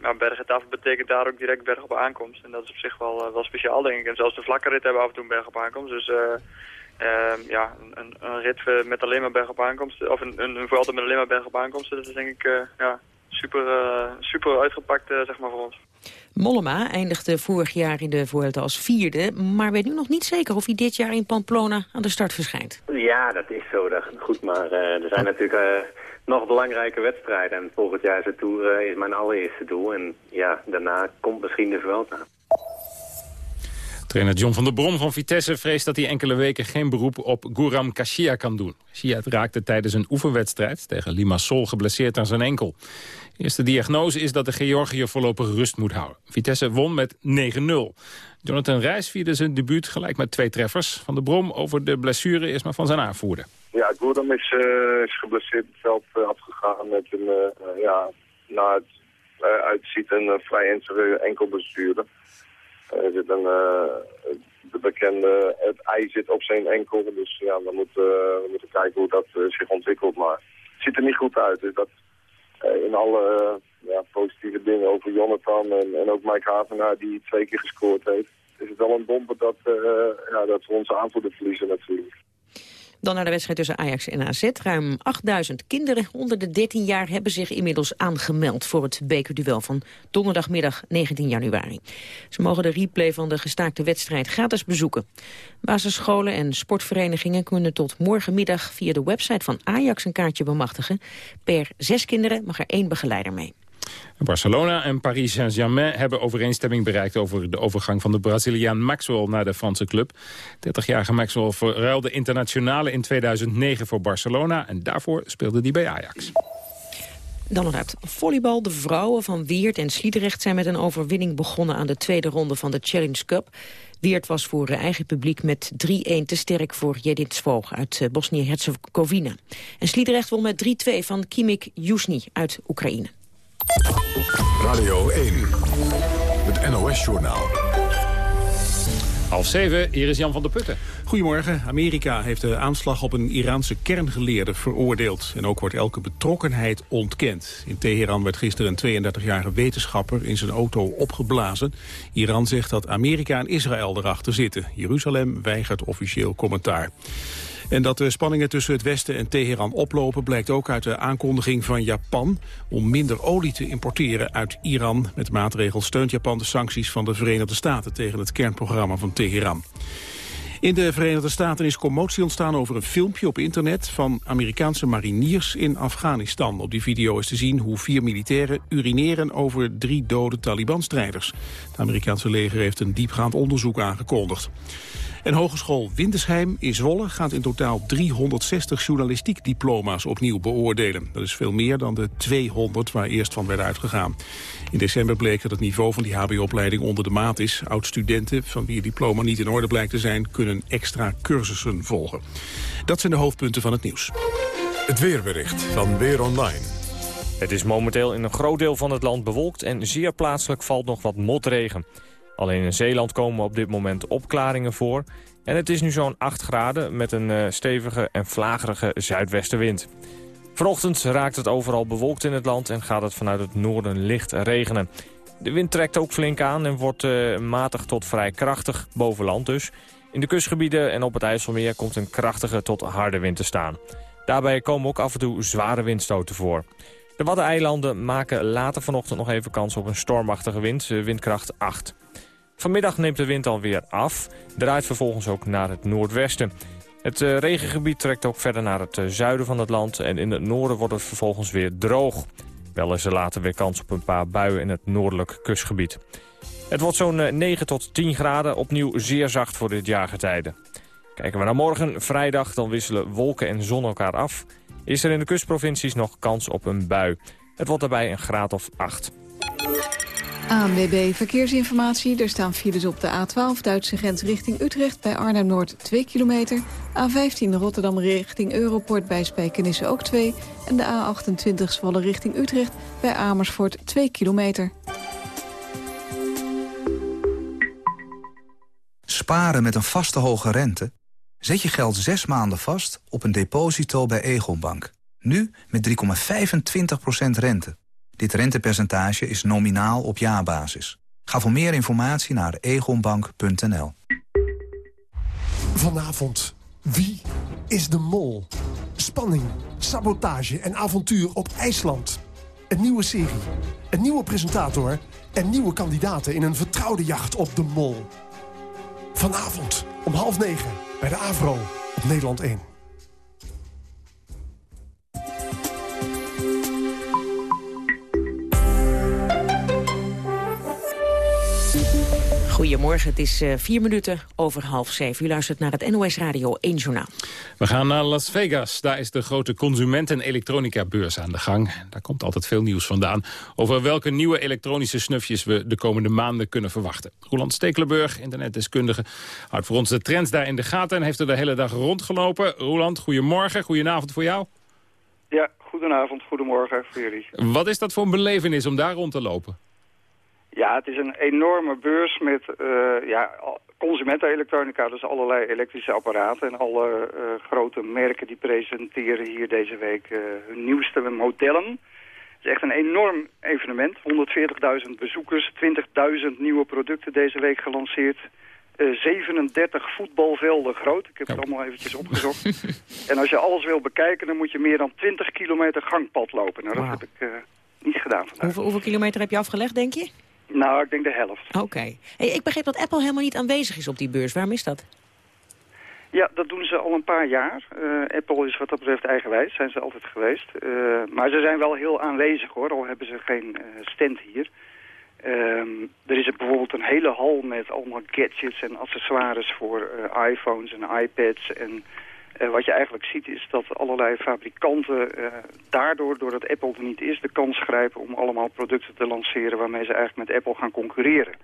maar bergetappen betekent daar ook direct berg op aankomst. En dat is op zich wel, wel speciaal, denk ik. En zelfs de vlakke rit hebben af en toe een berg op aankomst. Dus Uh, ja, een, een, rit met alleen maar berg op aankomsten, of een, een, met alleen maar berg op aankomsten, dat is denk ik uh, ja, super, uh, super uitgepakt zeg maar voor ons. Mollema eindigde vorig jaar in de Vuelta als vierde, maar weet nu nog niet zeker of hij dit jaar in Pamplona aan de start verschijnt. Ja, dat is zo. Dat, goed, maar er zijn natuurlijk nog belangrijke wedstrijden en volgend jaar is het Tour is mijn allereerste doel en ja, daarna komt misschien de Vuelta. Trainer John van der Brom van Vitesse vreest dat hij enkele weken geen beroep op Guram Kashia kan doen. Kashia raakte tijdens een oefenwedstrijd tegen Limassol geblesseerd aan zijn enkel. De eerste diagnose is dat de Georgiër voorlopig rust moet houden. Vitesse won met 9-0. Jonathan Reis vierde zijn debuut gelijk met twee treffers. Van der Brom over de blessure is maar van zijn aanvoerder. Ja, Guram is, uh, is geblesseerd het veld uh, afgegaan met een, uh, ja, na het uitziet een vrij ernstige enkelblessure. Er zit een, uh, de bekende, het ei zit op zijn enkel. Dus ja, we moeten, we moeten kijken hoe dat uh, zich ontwikkelt. Maar het ziet er niet goed uit. Dus dat in alle ja, positieve dingen over Jonathan en, en ook Mike Havenaar die twee keer gescoord heeft. Is het wel een domper dat, ja, dat we onze aanvoerder verliezen natuurlijk. Dan naar de wedstrijd tussen Ajax en AZ. Ruim 8000 kinderen onder de 13 jaar hebben zich inmiddels aangemeld... voor het bekerduel van donderdagmiddag 19 januari. Ze mogen de replay van de gestaakte wedstrijd gratis bezoeken. Basisscholen en sportverenigingen kunnen tot morgenmiddag... via de website van Ajax een kaartje bemachtigen. Per zes kinderen mag er één begeleider mee. Barcelona en Paris Saint-Germain hebben overeenstemming bereikt... over de overgang van de Braziliaan Maxwell naar de Franse club. 30-jarige Maxwell verruilde internationale in 2009 voor Barcelona... en daarvoor speelde hij bij Ajax. Dan nog uit volleybal. De vrouwen van Weert en Sliedrecht zijn met een overwinning begonnen... aan de tweede ronde van de Challenge Cup. Weert was voor eigen publiek met 3-1 te sterk voor Jedit Svoog uit eh, Bosnië-Herzegovina. En Sliedrecht won met 3-2 van Kimik Jusni uit Oekraïne. Radio 1, het NOS-journaal. Half zeven, hier is Jan van der Putten. Goedemorgen. Amerika heeft de aanslag op een Iraanse kerngeleerde veroordeeld. En ook wordt elke betrokkenheid ontkend. In Teheran werd gisteren een 32-jarige wetenschapper in zijn auto opgeblazen. Iran zegt dat Amerika en Israël erachter zitten. Jeruzalem weigert officieel commentaar. En dat de spanningen tussen het Westen en Teheran oplopen... blijkt ook uit de aankondiging van Japan om minder olie te importeren uit Iran. Met maatregel steunt Japan de sancties van de Verenigde Staten... tegen het kernprogramma van Teheran. In de Verenigde Staten is commotie ontstaan over een filmpje op internet van Amerikaanse mariniers in Afghanistan. Op die video is te zien hoe vier militairen urineren over drie dode Taliban-strijders. Het Amerikaanse leger heeft een diepgaand onderzoek aangekondigd. En Hogeschool Windesheim in Zwolle gaat in totaal 360 journalistiek diploma's opnieuw beoordelen. Dat is veel meer dan de 200 waar eerst van werd uitgegaan. In december bleek dat het niveau van die hbo-opleiding onder de maat is. Oud-studenten van wie het diploma niet in orde blijkt te zijn... kunnen extra cursussen volgen. Dat zijn de hoofdpunten van het nieuws. Het weerbericht van Weer Online. Het is momenteel in een groot deel van het land bewolkt en zeer plaatselijk valt nog wat motregen. Alleen in Zeeland komen op dit moment opklaringen voor. En het is nu zo'n 8 graden met een uh, stevige en vlagerige zuidwestenwind. Vanochtend raakt het overal bewolkt in het land en gaat het vanuit het noorden licht regenen. De wind trekt ook flink aan en wordt uh, matig tot vrij krachtig, boven land dus. In de kustgebieden en op het IJsselmeer komt een krachtige tot harde wind te staan. Daarbij komen ook af en toe zware windstoten voor. De Waddeneilanden maken later vanochtend nog even kans op een stormachtige wind, eh, windkracht 8. Vanmiddag neemt de wind alweer af, draait vervolgens ook naar het noordwesten. Het uh, regengebied trekt ook verder naar het uh, zuiden van het land... en in het noorden wordt het vervolgens weer droog. Wel is er later weer kans op een paar buien in het noordelijk kustgebied. Het wordt zo'n uh, 9 tot 10 graden, opnieuw zeer zacht voor dit jaargetijde. Kijken we naar morgen, vrijdag, dan wisselen wolken en zon elkaar af. Is er in de kustprovincies nog kans op een bui. Het wordt daarbij een graad of 8. ANWB Verkeersinformatie. Er staan files op de A12 Duitse grens richting Utrecht... bij Arnhem-Noord 2 kilometer. A15 Rotterdam richting Europort bij Spijkenisse ook 2. En de A28 Zwolle richting Utrecht bij Amersfoort 2 kilometer. Sparen met een vaste hoge rente? Zet je geld zes maanden vast op een deposito bij Egonbank. Nu met 3,25% rente. Dit rentepercentage is nominaal op jaarbasis. Ga voor meer informatie naar egonbank.nl. Vanavond, wie is de mol? Spanning, sabotage en avontuur op IJsland. Een nieuwe serie, een nieuwe presentator... en nieuwe kandidaten in een vertrouwde jacht op de mol. Vanavond om half negen bij de AVRO op Nederland 1. Goedemorgen, het is uh, vier minuten over half zeven. U luistert naar het NOS Radio 1 Journaal. We gaan naar Las Vegas. Daar is de grote consumenten- elektronica-beurs aan de gang. Daar komt altijd veel nieuws vandaan... over welke nieuwe elektronische snufjes we de komende maanden kunnen verwachten. Roland Stekelenburg, internetdeskundige, houdt voor ons de trends daar in de gaten... en heeft er de hele dag rondgelopen. Roland, goedemorgen, goedenavond voor jou. Ja, goedenavond, goedemorgen voor jullie. Wat is dat voor een belevenis om daar rond te lopen? Ja, het is een enorme beurs met uh, ja, consumentenelektronica, dus allerlei elektrische apparaten. En alle uh, grote merken die presenteren hier deze week uh, hun nieuwste modellen. Het is echt een enorm evenement. 140.000 bezoekers, 20.000 nieuwe producten deze week gelanceerd. 37 voetbalvelden groot. Ik heb het allemaal eventjes opgezocht. (laughs) en als je alles wil bekijken, dan moet je meer dan 20 kilometer gangpad lopen. Nou, dat heb ik niet gedaan vandaag. Hoeveel, hoeveel kilometer heb je afgelegd, denk je? Nou, ik denk de helft. Oké. Hey, ik begreep dat Apple helemaal niet aanwezig is op die beurs. Waarom is dat? Ja, dat doen ze al een paar jaar. Uh, Apple is wat dat betreft eigenwijs, zijn ze altijd geweest. Uh, maar ze zijn wel heel aanwezig hoor, al hebben ze geen uh, stand hier. Um, er is bijvoorbeeld een hele hal met allemaal gadgets en accessoires voor iPhones en iPads. En wat je eigenlijk ziet is dat allerlei fabrikanten daardoor, doordat Apple er niet is, de kans grijpen om allemaal producten te lanceren waarmee ze eigenlijk met Apple gaan concurreren.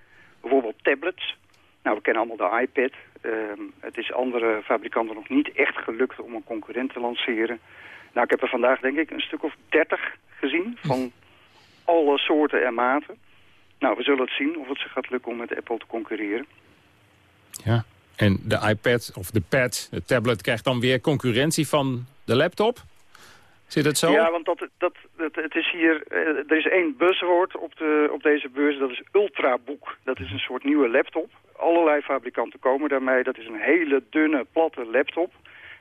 Bijvoorbeeld tablets. Nou, we kennen allemaal de iPad. Uh, het is andere fabrikanten nog niet echt gelukt om een concurrent te lanceren. Nou, ik heb er vandaag denk ik een stuk of dertig gezien van alle soorten en maten. Nou, we zullen het zien of het ze gaat lukken om met Apple te concurreren. Ja, en de iPad of de pad, de tablet, krijgt dan weer concurrentie van de laptop? Zit het zo? Ja, want dat, dat, dat, het is hier, eh, er is één buzzwoord op, de, op deze beurs, dat is Ultrabook. Dat is een soort nieuwe laptop. Allerlei fabrikanten komen daarmee. Dat is een hele dunne, platte laptop.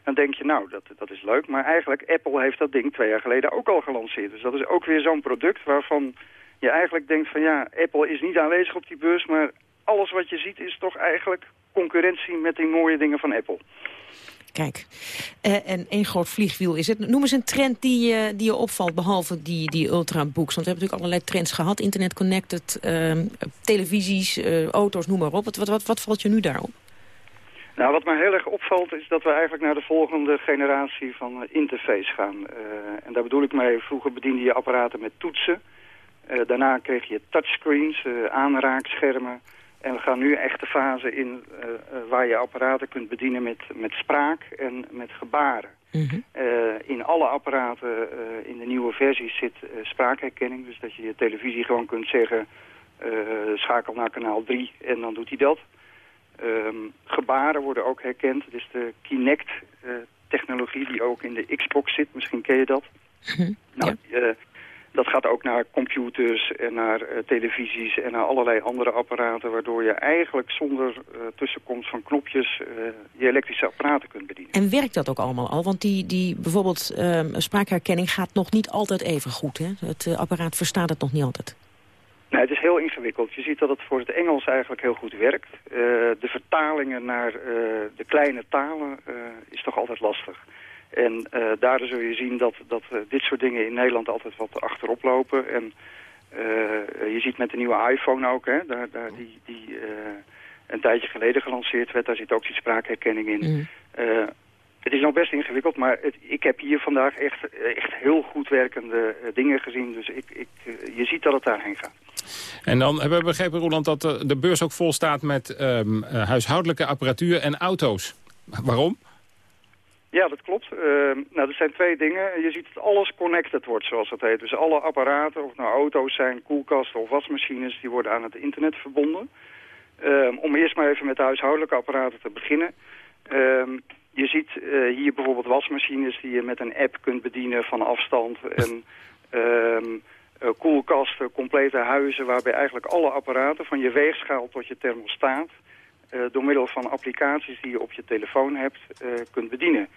Dan denk je, nou, dat, dat is leuk. Maar eigenlijk, Apple heeft dat ding twee jaar geleden ook al gelanceerd. Dus dat is ook weer zo'n product waarvan je eigenlijk denkt van... ja, Apple is niet aanwezig op die beurs, maar alles wat je ziet is toch eigenlijk concurrentie met die mooie dingen van Apple. Kijk, uh, en één groot vliegwiel is het. Noem eens een trend die, uh, die je opvalt, behalve die, die ultrabooks. Want we hebben natuurlijk allerlei trends gehad. Internet connected, uh, televisies, eh, auto's, noem maar op. Wat, wat, wat, valt je nu daarop? Nou, wat mij heel erg opvalt is dat we eigenlijk naar de volgende generatie van interface gaan. en daar bedoel ik mee, vroeger bediende je apparaten met toetsen. daarna kreeg je touchscreens, aanraakschermen... En we gaan nu echt de fase in uh, waar je apparaten kunt bedienen met, met spraak en met gebaren. Mm -hmm. uh, in alle apparaten in de nieuwe versies zit spraakherkenning. Dus dat je je televisie gewoon kunt zeggen, schakel naar kanaal 3 en dan doet hij dat. Um, gebaren worden ook herkend. Is de Kinect-technologie die ook in de Xbox zit. Misschien ken je dat. Mm -hmm. Nou, ja dat gaat ook naar computers en naar uh, televisies en naar allerlei andere apparaten... waardoor je eigenlijk zonder uh, tussenkomst van knopjes uh, je elektrische apparaten kunt bedienen. En werkt dat ook allemaal al? Want die, die bijvoorbeeld ehm, spraakherkenning gaat nog niet altijd even goed. Hè? Het apparaat verstaat het nog niet altijd. Nee, het is heel ingewikkeld. Je ziet dat het voor het Engels eigenlijk heel goed werkt. de vertalingen naar de kleine talen is toch altijd lastig. En uh, daardoor zul je zien dat, dat uh, dit soort dingen in Nederland altijd wat achterop lopen. En uh, je ziet met de nieuwe iPhone ook, hè, daar, daar die, die een tijdje geleden gelanceerd werd, daar zit ook die spraakherkenning in. Mm. het is nog best ingewikkeld, maar het, ik heb hier vandaag echt, echt heel goed werkende dingen gezien. Dus ik, ik, je ziet dat het daarheen gaat. En dan hebben we begrepen, Roland, dat de beurs ook vol staat met um, huishoudelijke apparatuur en auto's. Waarom? Ja, dat klopt. Uh, nou, er zijn twee dingen. Je ziet dat alles connected wordt, zoals dat heet. Dus alle apparaten, of het nou auto's zijn, koelkasten of wasmachines, die worden aan het internet verbonden. Uh, om eerst maar even met de huishoudelijke apparaten te beginnen. Uh, je ziet uh, hier bijvoorbeeld wasmachines die je met een app kunt bedienen van afstand. En uh, koelkasten, complete huizen, waarbij eigenlijk alle apparaten, van je weegschaal tot je thermostaat uh, door middel van applicaties die je op je telefoon hebt uh, kunt bedienen.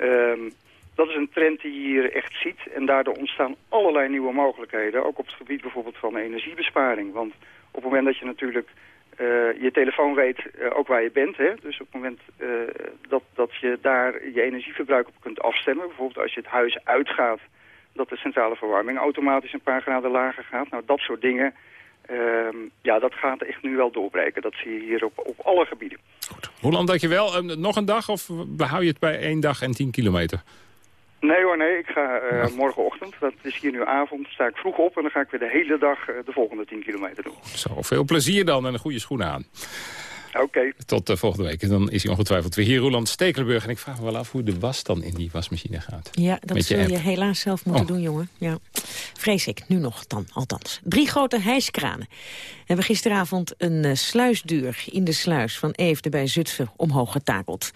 Um, dat is een trend die je hier echt ziet en daardoor ontstaan allerlei nieuwe mogelijkheden. Ook op het gebied bijvoorbeeld van energiebesparing. Want op het moment dat je natuurlijk uh, je telefoon weet ook waar je bent. Hè? Dus op het moment dat, dat je daar je energieverbruik op kunt afstemmen. Bijvoorbeeld als je het huis uitgaat dat de centrale verwarming automatisch een paar graden lager gaat. Nou, dat soort dingen Ehm, ja, dat gaat echt nu wel doorbreken. Dat zie je hier op, op alle gebieden. Goed. Roland, dankjewel. Uh, nog een dag of behoud je het bij één dag en 10 kilometer? Nee hoor, nee. Ik ga uh, morgenochtend, dat is hier nu avond, sta ik vroeg op... en dan ga ik weer de hele dag uh, de volgende 10 kilometer doen. Zo, veel plezier dan en een goede schoenen aan. Oké. Tot uh, volgende week. Dan is hij ongetwijfeld weer hier, Roland Stekelenburg. En ik vraag me wel af hoe de was dan in die wasmachine gaat. Ja, dat zul je, je helaas zelf moeten oh. doen, jongen. Ja. Vrees ik, nu nog dan, althans. Drie grote hijskranen hebben gisteravond een uh, sluisdeur in de sluis van Eefde bij Zutphen omhoog getakeld.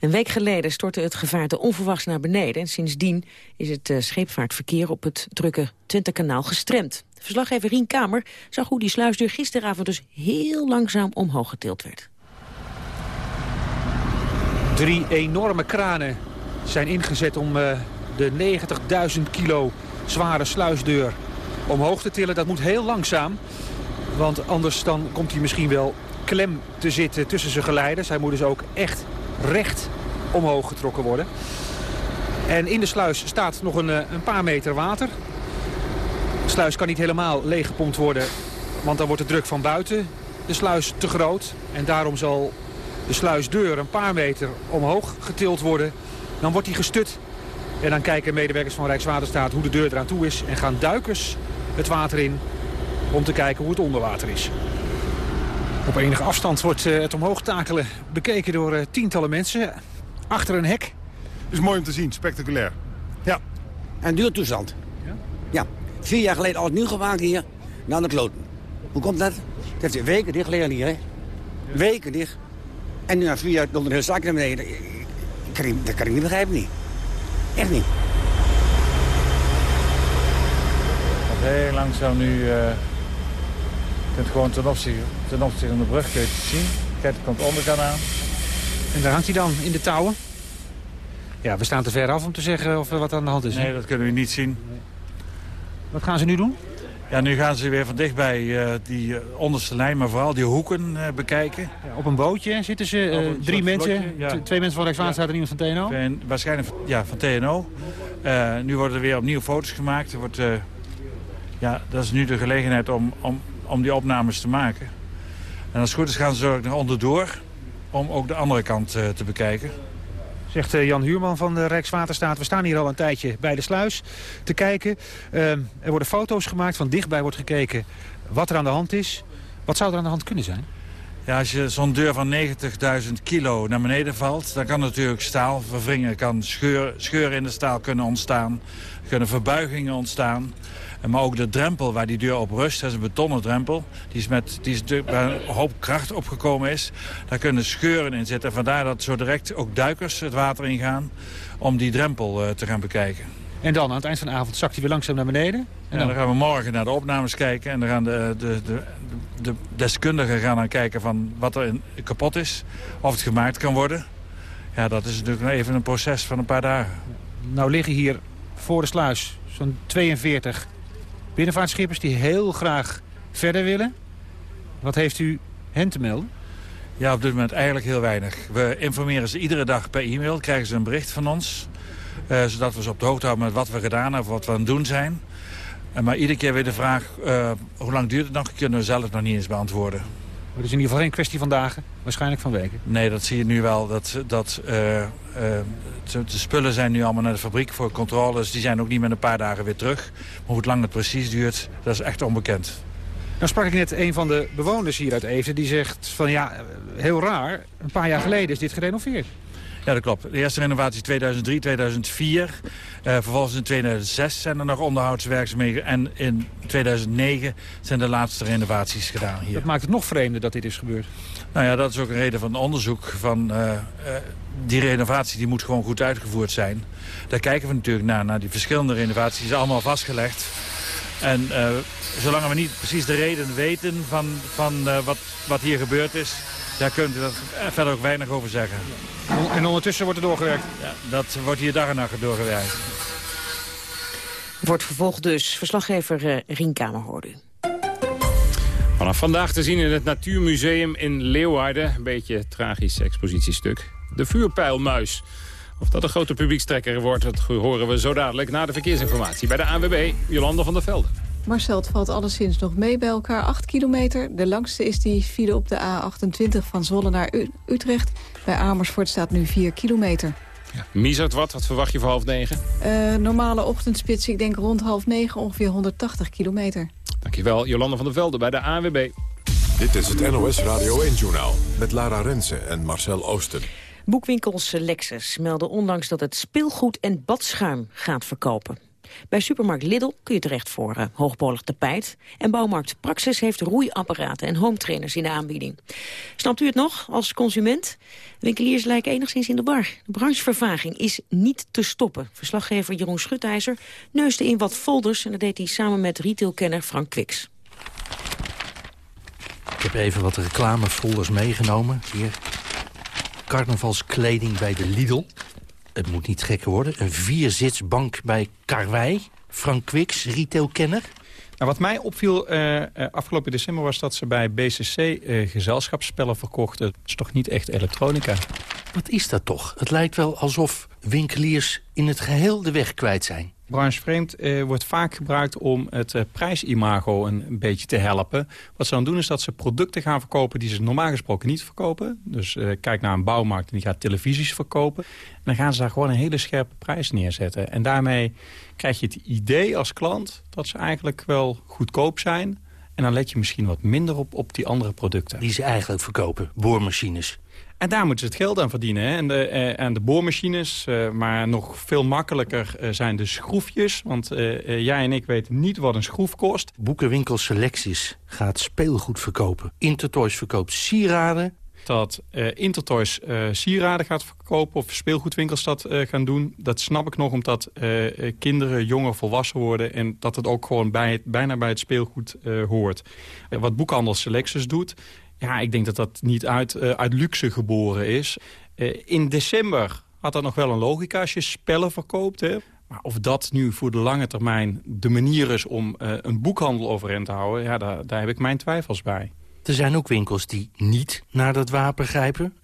Een week geleden stortte het gevaarte onverwachts naar beneden. En sindsdien is het uh, scheepvaartverkeer op het drukke Twentekanaal gestremd. Verslaggever Rien Kamer zag hoe die sluisdeur gisteravond dus heel langzaam omhoog getild werd. Drie enorme kranen zijn ingezet om uh, de 90.000 kilo zware sluisdeur omhoog te tillen. Dat moet heel langzaam, want anders dan komt hij misschien wel klem te zitten tussen zijn geleiders. Hij moet dus ook echt recht omhoog getrokken worden. En in de sluis staat nog een, een paar meter water. De sluis kan niet helemaal leeggepompt worden, want dan wordt de druk van buiten de sluis te groot. En daarom zal de sluisdeur een paar meter omhoog getild worden. Dan wordt die gestut. En dan kijken medewerkers van Rijkswaterstaat hoe de deur eraan toe is. En gaan duikers het water in om te kijken hoe het onder water is. Op enige afstand wordt eh, het omhoog takelen bekeken door eh, tientallen mensen. Achter een hek. is mooi om te zien, spectaculair. Ja. En duur toestand. Ja? Ja. Vier jaar geleden al het nieuw gemaakt hier, naar de kloten. Hoe komt dat? Het heeft weken dicht liggen hier, hè? Weken dicht. En nu na vier jaar onder de hele zak naar beneden. Dat kan ik niet begrijpen, niet. Echt niet. Heel langzaam nu... Uh, je kunt gewoon ten opzichte, ten opzichte van de brug kun je het zien. Kijk, er komt de onderkant aan. En daar hangt hij dan in de touwen? Ja, we staan te ver af om te zeggen of er wat aan de hand is. Nee, dat kunnen we niet zien. Wat gaan ze nu doen? Ja, nu gaan ze weer van dichtbij uh, die uh, onderste lijn, maar vooral die hoeken uh, bekijken. Ja, op een bootje zitten ze, drie mensen, ja. twee mensen van Rijkswaterstaat en iemand van TNO? En waarschijnlijk ja, van TNO. nu worden er weer opnieuw foto's gemaakt. Er wordt, ja, dat is nu de gelegenheid om, om, om die opnames te maken. En als het goed is gaan ze er nog onderdoor om ook de andere kant te bekijken. Zegt eh, Jan Huurman van de Rijkswaterstaat. We staan hier al een tijdje bij de sluis te kijken. Uh, er worden foto's gemaakt, van dichtbij wordt gekeken wat er aan de hand is. Wat zou er aan de hand kunnen zijn? Ja, als je zo'n deur van 90.000 kilo naar beneden valt... dan kan natuurlijk staal verwringen, kan scheur, scheuren in de staal kunnen ontstaan. Er kunnen verbuigingen ontstaan. Maar ook de drempel waar die deur op rust, dat is een betonnen drempel. Die is, met, die is waar een hoop kracht opgekomen is. Daar kunnen scheuren in zitten. Vandaar dat zo direct ook duikers het water ingaan om die drempel uh, te gaan bekijken. En dan, aan het eind van de avond, zakt hij weer langzaam naar beneden? En dan, dan gaan we morgen naar de opnames kijken. En dan gaan de, de, de, de deskundigen gaan dan kijken van wat er in, kapot is. Of het gemaakt kan worden. Ja, dat is natuurlijk even een proces van een paar dagen. Nou liggen hier voor de sluis zo'n 42 binnenvaartschippers die heel graag verder willen. Wat heeft u hen te melden? Ja, op dit moment eigenlijk heel weinig. We informeren ze iedere dag per e-mail, krijgen ze een bericht van ons. Uh, zodat we ze op de hoogte houden met wat we gedaan hebben, wat we aan het doen zijn. Uh, maar iedere keer weer de vraag, uh, hoe lang duurt het nog, kunnen we zelf nog niet eens beantwoorden. Maar het is in ieder geval geen kwestie van dagen, waarschijnlijk van weken. Nee, dat zie je nu wel. Dat, dat, de spullen zijn nu allemaal naar de fabriek voor controles. Die zijn ook niet met een paar dagen weer terug. Maar hoe lang het precies duurt, dat is echt onbekend. Nou sprak ik net een van de bewoners hier uit Even. Die zegt van ja, heel raar. Een paar jaar geleden is dit gerenoveerd. Ja, dat klopt. De eerste renovatie 2003, 2004. Uh, vervolgens in 2006 zijn er nog onderhoudswerkzaamheden. En in 2009 zijn de laatste renovaties gedaan hier. Dat maakt het nog vreemder dat dit is gebeurd. Nou ja, dat is ook een reden van onderzoek. Van, uh, uh, die renovatie die moet gewoon goed uitgevoerd zijn. Daar kijken we natuurlijk naar. Naar die verschillende renovaties is allemaal vastgelegd. En zolang we niet precies de reden weten van, van wat, wat hier gebeurd is... daar kunt u er verder ook weinig over zeggen. En ondertussen wordt er doorgewerkt? Ja, dat wordt hier dag en nacht doorgewerkt. Wordt vervolgd dus. Verslaggever uh, Rien Kamer hoorde u. Vanaf vandaag te zien in het Natuurmuseum in Leeuwarden. Een beetje een tragisch expositiestuk. De vuurpijlmuis. Of dat een grote publiekstrekker wordt, dat horen we zo dadelijk na de verkeersinformatie. Bij de ANWB, Jolanda van der Velde. Marcel, het valt alleszins nog mee bij elkaar. 8 kilometer. De langste is die file op de A28 van Zwolle naar Utrecht. Bij Amersfoort staat nu 4 kilometer. Ja. Wat? Wat verwacht je voor half negen? Uh, normale ochtendspits, ik denk rond half negen, ongeveer 180 kilometer. Dankjewel, Jolanda van der Velde bij de ANWB. Dit is het NOS Radio 1-journaal met Lara Rensen en Marcel Oosten. Boekwinkels Lexus melden ondanks dat het speelgoed en badschuim gaat verkopen. Bij supermarkt Lidl kun je terecht voor uh, hoogpolig tapijt. En bouwmarkt Praxis heeft roeiapparaten en home trainers in de aanbieding. Snapt u het nog als consument? Winkeliers lijken enigszins in de bar. De branchevervaging is niet te stoppen. Verslaggever Jeroen Schutijzer neusde in wat folders... en dat deed hij samen met retailkenner Frank Kwiks. Ik heb even wat reclamefolders meegenomen. Hier carnavalskleding bij de Lidl. Het moet niet gekker worden. Een vierzitsbank bij Karwei. Frank Quix, retailkenner. Nou, wat mij opviel uh, afgelopen december was dat ze bij BCC uh, gezelschapsspellen verkochten. Dat is toch niet echt elektronica? Wat is dat toch? Het lijkt wel alsof winkeliers in het geheel de weg kwijt zijn. Branchevreemd uh, wordt vaak gebruikt om het uh, prijsimago een, beetje te helpen. Wat ze dan doen is dat ze producten gaan verkopen die ze normaal gesproken niet verkopen. Dus uh, kijk naar een bouwmarkt en die gaat televisies verkopen. En dan gaan ze daar gewoon een hele scherpe prijs neerzetten. En daarmee krijg je het idee als klant dat ze eigenlijk wel goedkoop zijn. En dan let je misschien wat minder op, op die andere producten. Die ze eigenlijk verkopen, boormachines. En daar moeten ze het geld aan verdienen. Hè? En, de, eh, en de boormachines, uh, maar nog veel makkelijker uh, zijn de schroefjes. Want jij en ik weten niet wat een schroef kost. Boekenwinkel Selecties gaat speelgoed verkopen. Intertoys verkoopt sieraden. Dat Intertoys sieraden gaat verkopen of speelgoedwinkels dat gaan doen... dat snap ik nog omdat kinderen jonger volwassen worden... en dat het ook gewoon bij het, bijna bij het speelgoed hoort. wat Boekhandel Selecties doet ja, ik denk dat dat niet uit, uh, uit luxe geboren is. Uh, in december had dat nog wel een logica als je spellen verkoopt. Hè? Maar of dat nu voor de lange termijn de manier is om uh, een boekhandel overeind te houden... Ja, daar, daar heb ik mijn twijfels bij. Er zijn ook winkels die niet naar dat wapen grijpen.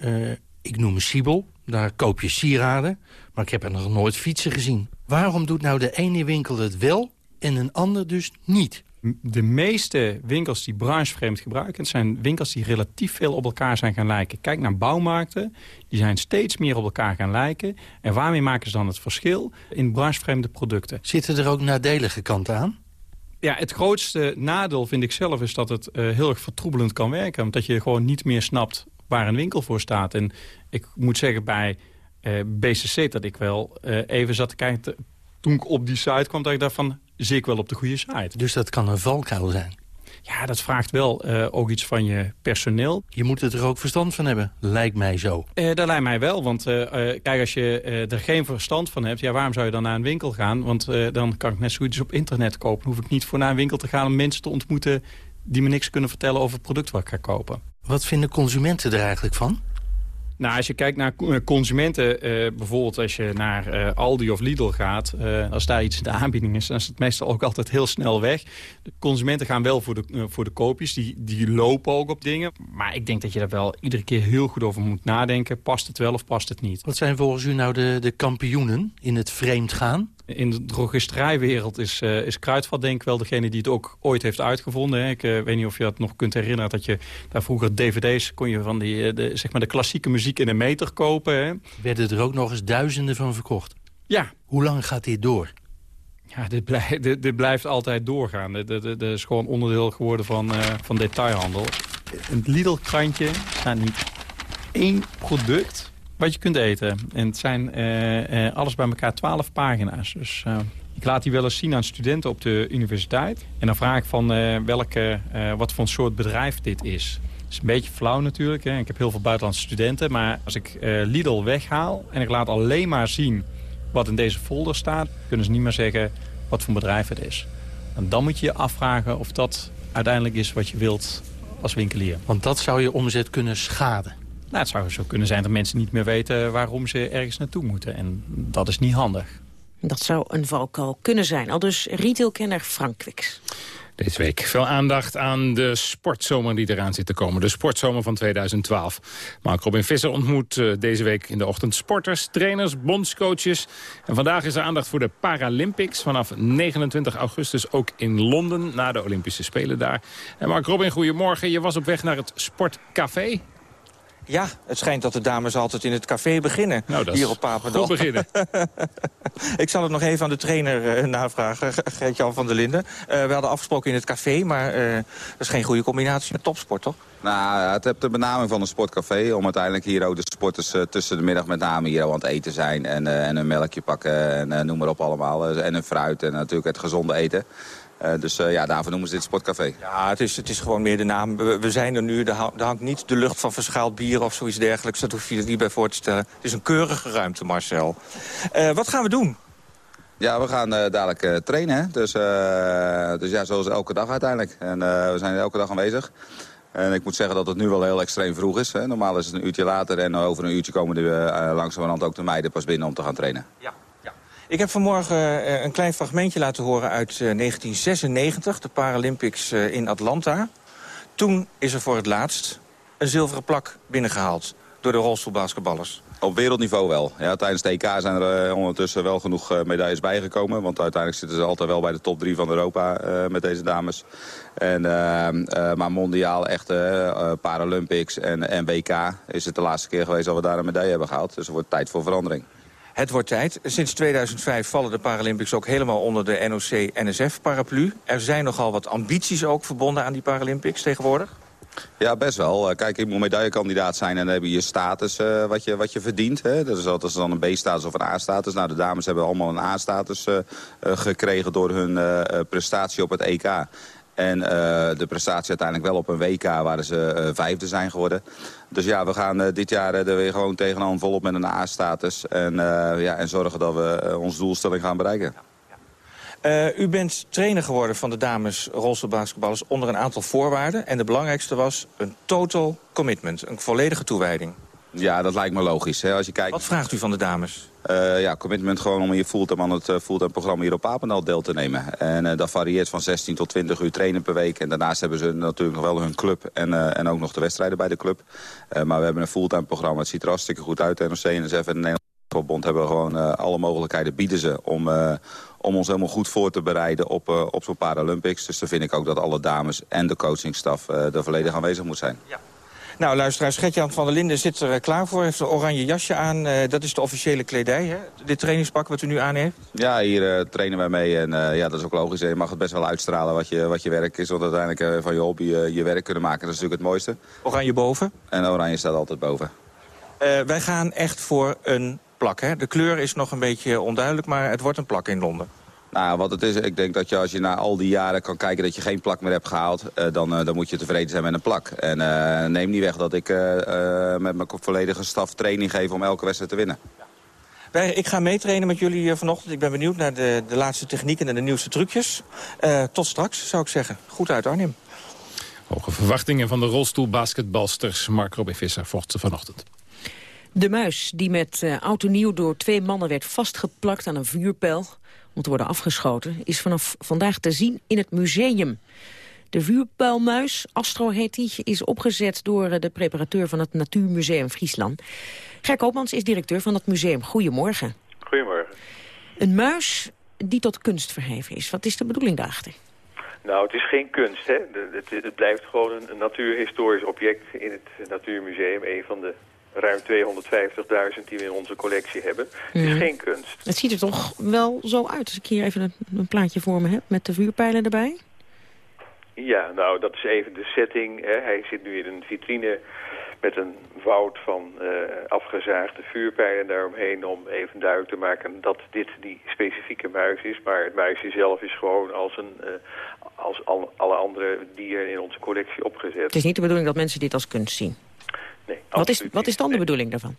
ik noem een daar koop je sieraden. Maar ik heb er nog nooit fietsen gezien. Waarom doet nou de ene winkel het wel en een ander dus niet? De meeste winkels die branchevreemd gebruiken... zijn winkels die relatief veel op elkaar zijn gaan lijken. Kijk naar bouwmarkten, die zijn steeds meer op elkaar gaan lijken. En waarmee maken ze dan het verschil? In branchevreemde producten. Zitten er ook nadelige kanten aan? Ja, het grootste nadeel vind ik zelf is dat het uh, heel erg vertroebelend kan werken. Omdat je gewoon niet meer snapt waar een winkel voor staat. En ik moet zeggen bij uh, eh, BCC dat ik wel uh, even zat te kijken... toen ik op die site kwam, dat ik dacht van zie ik wel op de goede site. Dus dat kan een valkuil zijn? Ja, dat vraagt wel uh, ook iets van je personeel. Je moet er ook verstand van hebben, lijkt mij zo. Uh, dat lijkt mij wel, want uh, kijk, als je er geen verstand van hebt... ja, waarom zou je dan naar een winkel gaan? Want dan kan ik net zoiets op internet kopen. Dan hoef ik niet voor naar een winkel te gaan om mensen te ontmoeten... die me niks kunnen vertellen over het product wat ik ga kopen. Wat vinden consumenten er eigenlijk van? Nou, als je kijkt naar eh, consumenten, uh, bijvoorbeeld als je naar uh, Aldi of Lidl gaat... Als daar iets in de aanbieding is, dan is het meestal ook altijd heel snel weg. De consumenten gaan wel voor de, voor de koopjes, die, die lopen ook op dingen. Maar ik denk dat je daar wel iedere keer heel goed over moet nadenken. Past het wel of past het niet? Wat zijn volgens u nou de, de kampioenen in het vreemd gaan? In de drogisterijwereld is, uh, is Kruidvat denk ik wel degene die het ook ooit heeft uitgevonden. Hè. Ik uh, weet niet of je dat nog kunt herinneren. Dat je daar vroeger dvd's kon je van die, de, zeg maar de klassieke muziek in een meter kopen. Hè. Werden er ook nog eens duizenden van verkocht? Ja. Hoe lang gaat dit door? Ja, dit, blijft, dit, dit blijft altijd doorgaan. Dit, dit, dit, is gewoon onderdeel geworden van, uh, van detailhandel. Een Lidl-krantje staat niet één product wat je kunt eten. En het zijn uh, uh, alles bij elkaar twaalf pagina's. Dus uh, ik laat die wel eens zien aan studenten op de universiteit. En dan vraag ik van welke, wat voor soort bedrijf dit is. Het is een beetje flauw natuurlijk. Hè. Ik heb heel veel buitenlandse studenten. Maar als ik Lidl weghaal en ik laat alleen maar zien wat in deze folder staat... kunnen ze niet meer zeggen wat voor bedrijf het is. En dan moet je je afvragen of dat uiteindelijk is wat je wilt als winkelier. Want dat zou je omzet kunnen schaden. Nou, het zou zo kunnen zijn dat mensen niet meer weten waarom ze ergens naartoe moeten. En dat is niet handig. Dat zou een valkuil kunnen zijn. Al dus retailkenner Frank Quix. Deze week veel aandacht aan de sportzomer die eraan zit te komen. De sportzomer van 2012. Mark Robin Visser ontmoet uh, deze week in de ochtend sporters, trainers, bondscoaches. En vandaag is er aandacht voor de Paralympics. Vanaf 29 augustus ook in Londen, na de Olympische Spelen daar. En Mark Robin, goedemorgen. Je was op weg naar het Sportcafé. Ja, het schijnt dat de dames altijd in het café beginnen. Nou, dat hier op Papendal. Goed beginnen. (laughs) ik zal het nog even aan de trainer uh, navragen, Gert-Jan van der Linden. Uh, we hadden afgesproken in het café, maar uh, dat is geen goede combinatie met topsport, toch? Nou, het heeft de benaming van een sportcafé. Om uiteindelijk hier ook de sporters tussen de middag met name hier aan het eten zijn. En, en een melkje pakken en noem maar op allemaal. en een fruit en natuurlijk het gezonde eten. Uh, dus uh, ja, daarvoor noemen ze dit sportcafé. Ja, het is, het is gewoon meer de naam. We, we zijn er nu, er, hangt niet de lucht van verschaald bier of zoiets dergelijks. Dat hoef je er niet bij voor te stellen. Het is een keurige ruimte, Marcel. Uh, wat gaan we doen? Ja, we gaan dadelijk trainen. Hè? Dus, dus ja, zoals elke dag uiteindelijk. En we zijn elke dag aanwezig. En ik moet zeggen dat het nu wel heel extreem vroeg is. Hè. Normaal is het een uurtje later en over een uurtje komen de, langzamerhand ook de meiden pas binnen om te gaan trainen. Ja. Ik heb vanmorgen uh, een klein fragmentje laten horen uit uh, 1996, de Paralympics in Atlanta. Toen is er voor het laatst een zilveren plak binnengehaald door de rolstoelbasketballers. Op wereldniveau wel. Ja, tijdens de EK zijn er ondertussen wel genoeg medailles bijgekomen. Want uiteindelijk zitten ze altijd wel bij de top 3 van Europa met deze dames. En, maar mondiaal echt Paralympics en, en WK is het de laatste keer geweest dat we daar een medaille hebben gehaald. Dus er wordt tijd voor verandering. Het wordt tijd. Sinds 2005 vallen de Paralympics ook helemaal onder de NOC-NSF-paraplu. Er zijn nogal wat ambities ook verbonden aan die Paralympics tegenwoordig. Ja, best wel. Kijk, je moet medaillekandidaat zijn en dan heb je je status uh, wat, je, wat je verdient. Hè. Dat is altijd dan een B-status of een A-status. Nou, de dames hebben allemaal een A-status uh, gekregen door hun prestatie op het EK. En de prestatie uiteindelijk wel op een WK waar ze vijfde zijn geworden. Dus ja, we gaan dit jaar er weer gewoon tegenaan volop met een A-status. En, ja, en zorgen dat we onze doelstelling gaan bereiken. Uh, u bent trainer geworden van de dames rolstoelbasketballers onder een aantal voorwaarden. En de belangrijkste was een total commitment, een volledige toewijding. Ja, dat lijkt me logisch. Hè. Als je kijkt... Wat vraagt u van de dames? Uh, ja, commitment gewoon om je fulltime aan het uh, fulltime programma hier op Papendal deel te nemen. En uh, dat varieert van 16 tot 20 uur trainen per week. En daarnaast hebben ze natuurlijk nog wel hun club en, en ook nog de wedstrijden bij de club. maar we hebben een fulltime programma. Het ziet er hartstikke goed uit. NOC, NSF en de Nederlandse Voetbalbond hebben gewoon alle mogelijkheden bieden ze om om ons helemaal goed voor te bereiden op, op zo'n Paralympics. Dus dan vind ik ook dat alle dames en de coachingstaf uh, er volledig aanwezig moet zijn. Ja. Nou, luisteraar, Schetjan van der Linden zit er klaar voor. Heeft een oranje jasje aan. Uh, dat is de officiële kledij, hè? Dit trainingspak wat u nu aan heeft? Ja, hier trainen wij mee. En ja, dat is ook logisch. Je mag het best wel uitstralen wat je, wat je werk is. Want uiteindelijk van je hobby je werk kunnen maken. Dat is natuurlijk het mooiste. Oranje boven? En oranje staat altijd boven. wij gaan echt voor een plak. Hè? De kleur is nog een beetje onduidelijk, maar het wordt een plak in Londen. Nou, wat het is, ik denk dat je als je na al die jaren kan kijken dat je geen plak meer hebt gehaald, uh, dan, uh, dan moet je tevreden zijn met een plak. En uh, neem niet weg dat ik met mijn volledige staf training geef om elke wedstrijd te winnen. Ik ga meetrainen met jullie vanochtend. Ik ben benieuwd naar de, de laatste technieken en de nieuwste trucjes. tot straks, zou ik zeggen. Goed uit Arnhem. Hoge verwachtingen van de rolstoelbasketbalsters Mark Robin Visser vochten vanochtend. De muis die met uh, oud en nieuw door twee mannen werd vastgeplakt aan een vuurpijl te worden afgeschoten, is vanaf vandaag te zien in het museum. De vuurpijlmuis, Astro heet die, is opgezet door eh, de preparateur van het Natuurmuseum Friesland. Ger Koopmans is directeur van het museum. Goedemorgen. Goedemorgen. Een muis die tot kunst verheven is. Wat is de bedoeling daarachter? Nou, het is geen kunst. Hè? Het, het blijft gewoon een natuurhistorisch object in het Natuurmuseum. Een van de ruim 250.000 die we in onze collectie hebben. Het is geen kunst. Het ziet er toch wel zo uit, als ik hier even een, een plaatje voor me heb... met de vuurpijlen erbij? Ja, nou, dat is even de setting. Hè. Hij zit nu in een vitrine met een woud van uh, afgezaagde vuurpijlen daaromheen... om even duidelijk te maken dat dit die specifieke muis is. Maar het muisje zelf is gewoon als, een, uh, als al, alle andere dieren in onze collectie opgezet. Het is niet de bedoeling dat mensen dit als kunst zien? Nee, wat, is, wat is dan de bedoeling daarvan?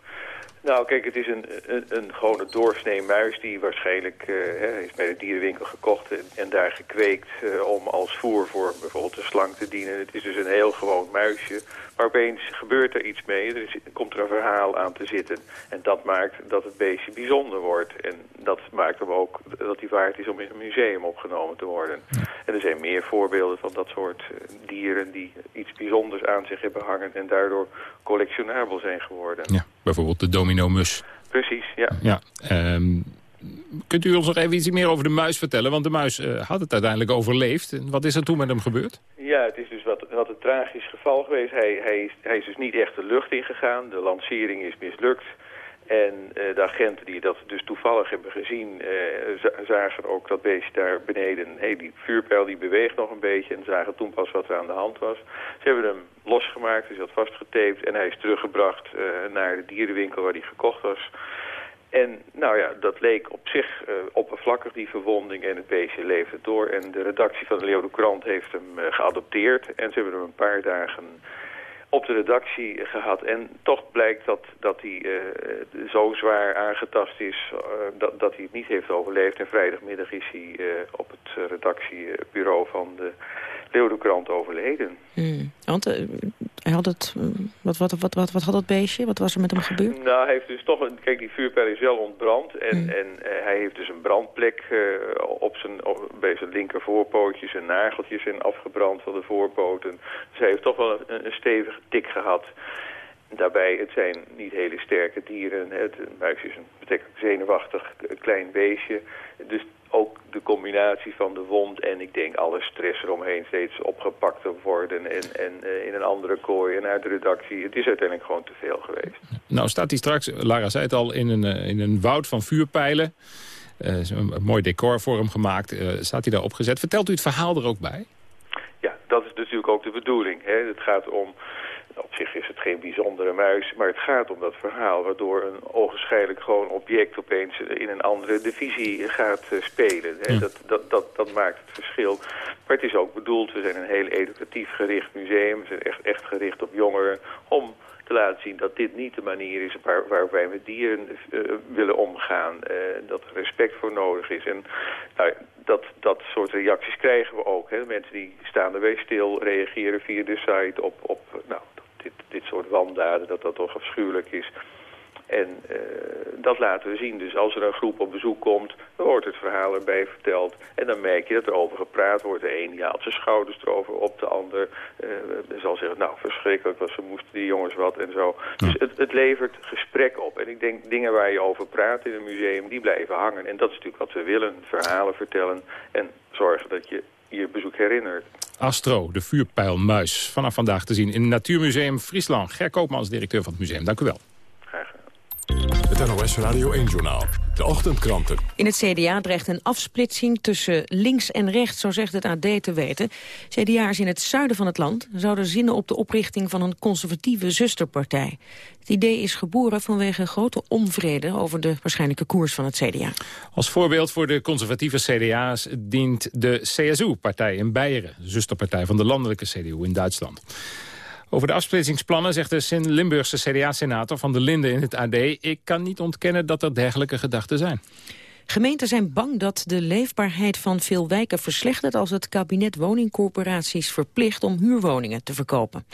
Nou, kijk, het is een, een, een gewone doorsnee muis die waarschijnlijk uh, is bij de dierenwinkel gekocht en, en daar gekweekt uh, om als voer voor bijvoorbeeld de slang te dienen. Het is dus een heel gewoon muisje, maar opeens gebeurt er iets mee, er, is, komt er een verhaal aan te zitten. En dat maakt dat het beestje bijzonder wordt en dat maakt hem ook dat hij waard is om in een museum opgenomen te worden. En er zijn meer voorbeelden van dat soort uh, dieren die iets bijzonders aan zich hebben hangen en daardoor collectionabel zijn geworden. Ja, bijvoorbeeld de domino-mus. Precies, ja. ja um, kunt u ons nog even iets meer over de muis vertellen? Want de muis uh, had het uiteindelijk overleefd. En wat is er toen met hem gebeurd? Ja, het is dus wat, wat een tragisch geval geweest. Hij, hij, is, hij is dus niet echt de lucht ingegaan. De lancering is mislukt. En uh, de agenten die dat dus toevallig hebben gezien... Uh, zagen ook dat beestje daar beneden... hey, die vuurpijl die beweegt nog een beetje... en zagen toen pas wat er aan de hand was. Ze hebben hem losgemaakt, hij zat vastgetaped... en hij is teruggebracht uh, naar de dierenwinkel waar hij gekocht was... En nou ja, dat leek op zich oppervlakkig, die verwonding, en het beestje leefde door. En de redactie van de Leeuwarden Krant heeft hem geadopteerd. En ze hebben hem een paar dagen op de redactie gehad. En toch blijkt dat, dat hij uh, zo zwaar aangetast is uh, dat, dat hij het niet heeft overleefd. En vrijdagmiddag is hij uh, op het redactiebureau van de Leeuwenkrant overleden. Hmm. Want hij had het, uh, wat, wat, wat, wat, wat had dat beestje? Wat was er met hem gebeurd? Nou, hij heeft dus toch een, kijk, die vuurpijl is wel ontbrand. En, Hmm. en uh, hij heeft dus een brandplek op zijn, op, bij zijn linker voorpootje. Zijn nageltjes zijn afgebrand van de voorpoten. Dus hij heeft toch wel een, een stevige tik gehad. Daarbij, het zijn niet hele sterke dieren. Het een muis is een betrekkelijk zenuwachtig klein beestje. Dus ook de combinatie van de wond en ik denk alle stress eromheen steeds opgepakt te worden en, en uh, in een andere kooi en uit de redactie. Het is uiteindelijk gewoon te veel geweest. Nou staat hij straks, Lara zei het al, in een, uh, in een woud van vuurpijlen. Uh, een, een, mooi decor voor hem gemaakt. staat hij daar opgezet. Vertelt u het verhaal er ook bij? Ja, dat is natuurlijk ook de bedoeling. Hè? Het gaat om zich is het geen bijzondere muis, maar het gaat om dat verhaal... waardoor een ogenschijnlijk gewoon object opeens in een andere divisie gaat uh, spelen. Ja. Dat, dat, dat, dat maakt het verschil. Maar het is ook bedoeld, we zijn een heel educatief gericht museum. We zijn echt, echt gericht op jongeren om te laten zien dat dit niet de manier is waar, waar wij met dieren uh, willen omgaan. Uh, dat er respect voor nodig is. En nou, dat, dat soort reacties krijgen we ook. Hè. Mensen die staan erbij stil, reageren via de site op, op nou, dit, soort wandaden, dat dat toch afschuwelijk is. En uh, dat laten we zien. Dus als er een groep op bezoek komt, dan wordt het verhaal erbij verteld. En dan merk je dat er over gepraat wordt. De een haalt zijn schouders erover op, de ander uh, zal zeggen... nou, verschrikkelijk, was, ze moesten die jongens wat en zo. Dus het, het levert gesprek op. En ik denk, dingen waar je over praat in een museum, die blijven hangen. En dat is natuurlijk wat we willen. Verhalen vertellen en zorgen dat je je bezoek herinnert. Astro, de vuurpijlmuis. Vanaf vandaag te zien in het Natuurmuseum Friesland. Ger Koopmans, directeur van het museum. Dank u wel. Het NOS Radio 1-journaal. De ochtendkranten. In het CDA dreigt een afsplitsing tussen links en rechts, zo zegt het AD te weten. CDA'ers in het zuiden van het land zouden zinnen op de oprichting van een conservatieve zusterpartij. Het idee is geboren vanwege grote onvrede over de waarschijnlijke koers van het CDA. Als voorbeeld voor de conservatieve CDA's dient de CSU-partij in Beieren, de zusterpartij van de landelijke CDU in Duitsland. Over de afsplitsingsplannen zegt de Limburgse CDA-senator Van der Linden in het AD... ik kan niet ontkennen dat er dergelijke gedachten zijn. Gemeenten zijn bang dat de leefbaarheid van veel wijken verslechtert... als het kabinet woningcorporaties verplicht om huurwoningen te verkopen.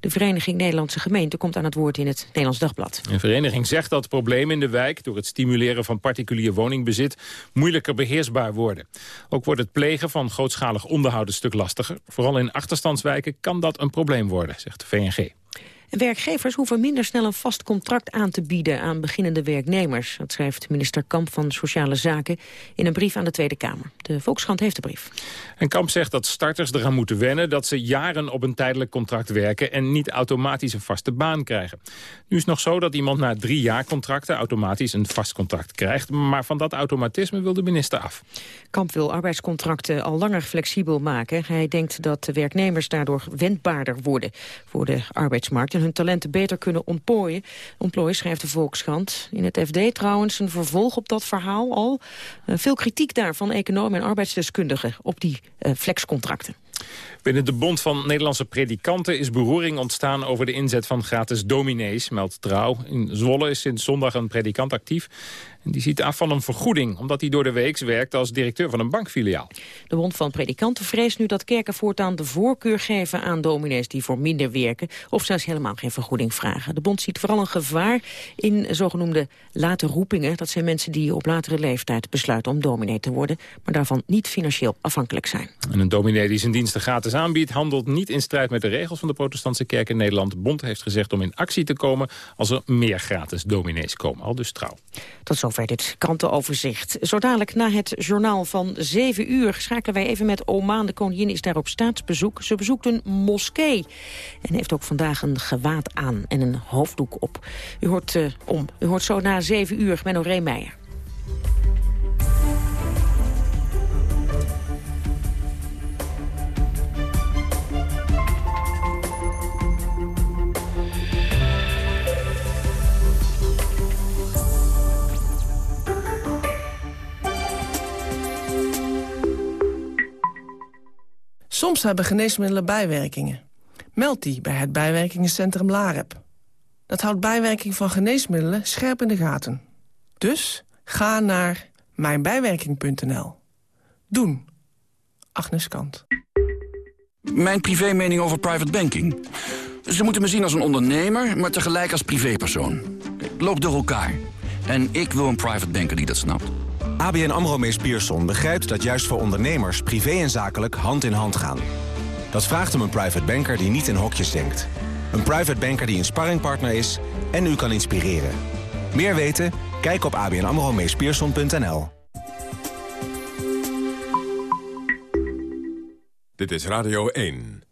De Vereniging Nederlandse Gemeenten komt aan het woord in het Nederlands Dagblad. De vereniging zegt dat problemen in de wijk... door het stimuleren van particulier woningbezit moeilijker beheersbaar worden. Ook wordt het plegen van grootschalig onderhoud een stuk lastiger. Vooral in achterstandswijken kan dat een probleem worden, zegt de VNG. Werkgevers hoeven minder snel een vast contract aan te bieden aan beginnende werknemers. Dat schrijft minister Kamp van Sociale Zaken in een brief aan de Tweede Kamer. De Volkskrant heeft de brief. En Kamp zegt dat starters eraan moeten wennen dat ze jaren op een tijdelijk contract werken en niet automatisch een vaste baan krijgen. Nu is het nog zo dat iemand na drie jaar contracten automatisch een vast contract krijgt, maar van dat automatisme wil de minister af. Kamp wil arbeidscontracten al langer flexibel maken. Hij denkt dat de werknemers daardoor wendbaarder worden voor de arbeidsmarkt hun talenten beter kunnen ontplooien. Ontplooien schrijft de Volkskrant. In het FD trouwens een vervolg op dat verhaal al. Uh, veel kritiek daar van economen en arbeidsdeskundigen op die uh, flexcontracten. Binnen de Bond van Nederlandse Predikanten is beroering ontstaan over de inzet van gratis dominees, meldt Trouw. In Zwolle is sinds zondag een predikant actief. En die ziet af van een vergoeding, omdat hij door de week werkt als directeur van een bankfiliaal. De Bond van Predikanten vreest nu dat kerken voortaan de voorkeur geven aan dominees die voor minder werken, of zelfs helemaal geen vergoeding vragen. De Bond ziet vooral een gevaar in zogenoemde late roepingen. Dat zijn mensen die op latere leeftijd besluiten om dominee te worden, maar daarvan niet financieel afhankelijk zijn. En een dominee die zijn diensten gratis aanbiedt, handelt niet in strijd met de regels van de protestantse kerk in Nederland. De Bond heeft gezegd om in actie te komen als er meer gratis dominees komen. Al dus trouw. Tot zover dit krantenoverzicht. Zo dadelijk na het journaal van 7 uur schakelen wij even met Oman. De koningin is daar op staatsbezoek. Ze bezoekt een moskee en heeft ook vandaag een gewaad aan en een hoofddoek op. U hoort, uh, om. U hoort zo na 7 uur Menno Reemeijer. Soms hebben geneesmiddelen bijwerkingen. Meld die bij het bijwerkingencentrum LAREP. Dat houdt bijwerking van geneesmiddelen scherp in de gaten. Dus ga naar mijnbijwerking.nl. Doen. Agnes Kant. Mijn privé-mening over private banking. Ze moeten me zien als een ondernemer, maar tegelijk als privépersoon. Loop door elkaar. En ik wil een private banker die dat snapt. ABN AMRO Mees Pierson begrijpt dat juist voor ondernemers... privé en zakelijk hand in hand gaan. Dat vraagt om een private banker die niet in hokjes denkt. Een private banker die een sparringpartner is en u kan inspireren. Meer weten? Kijk op abnamromeespierson.nl. Dit is Radio 1.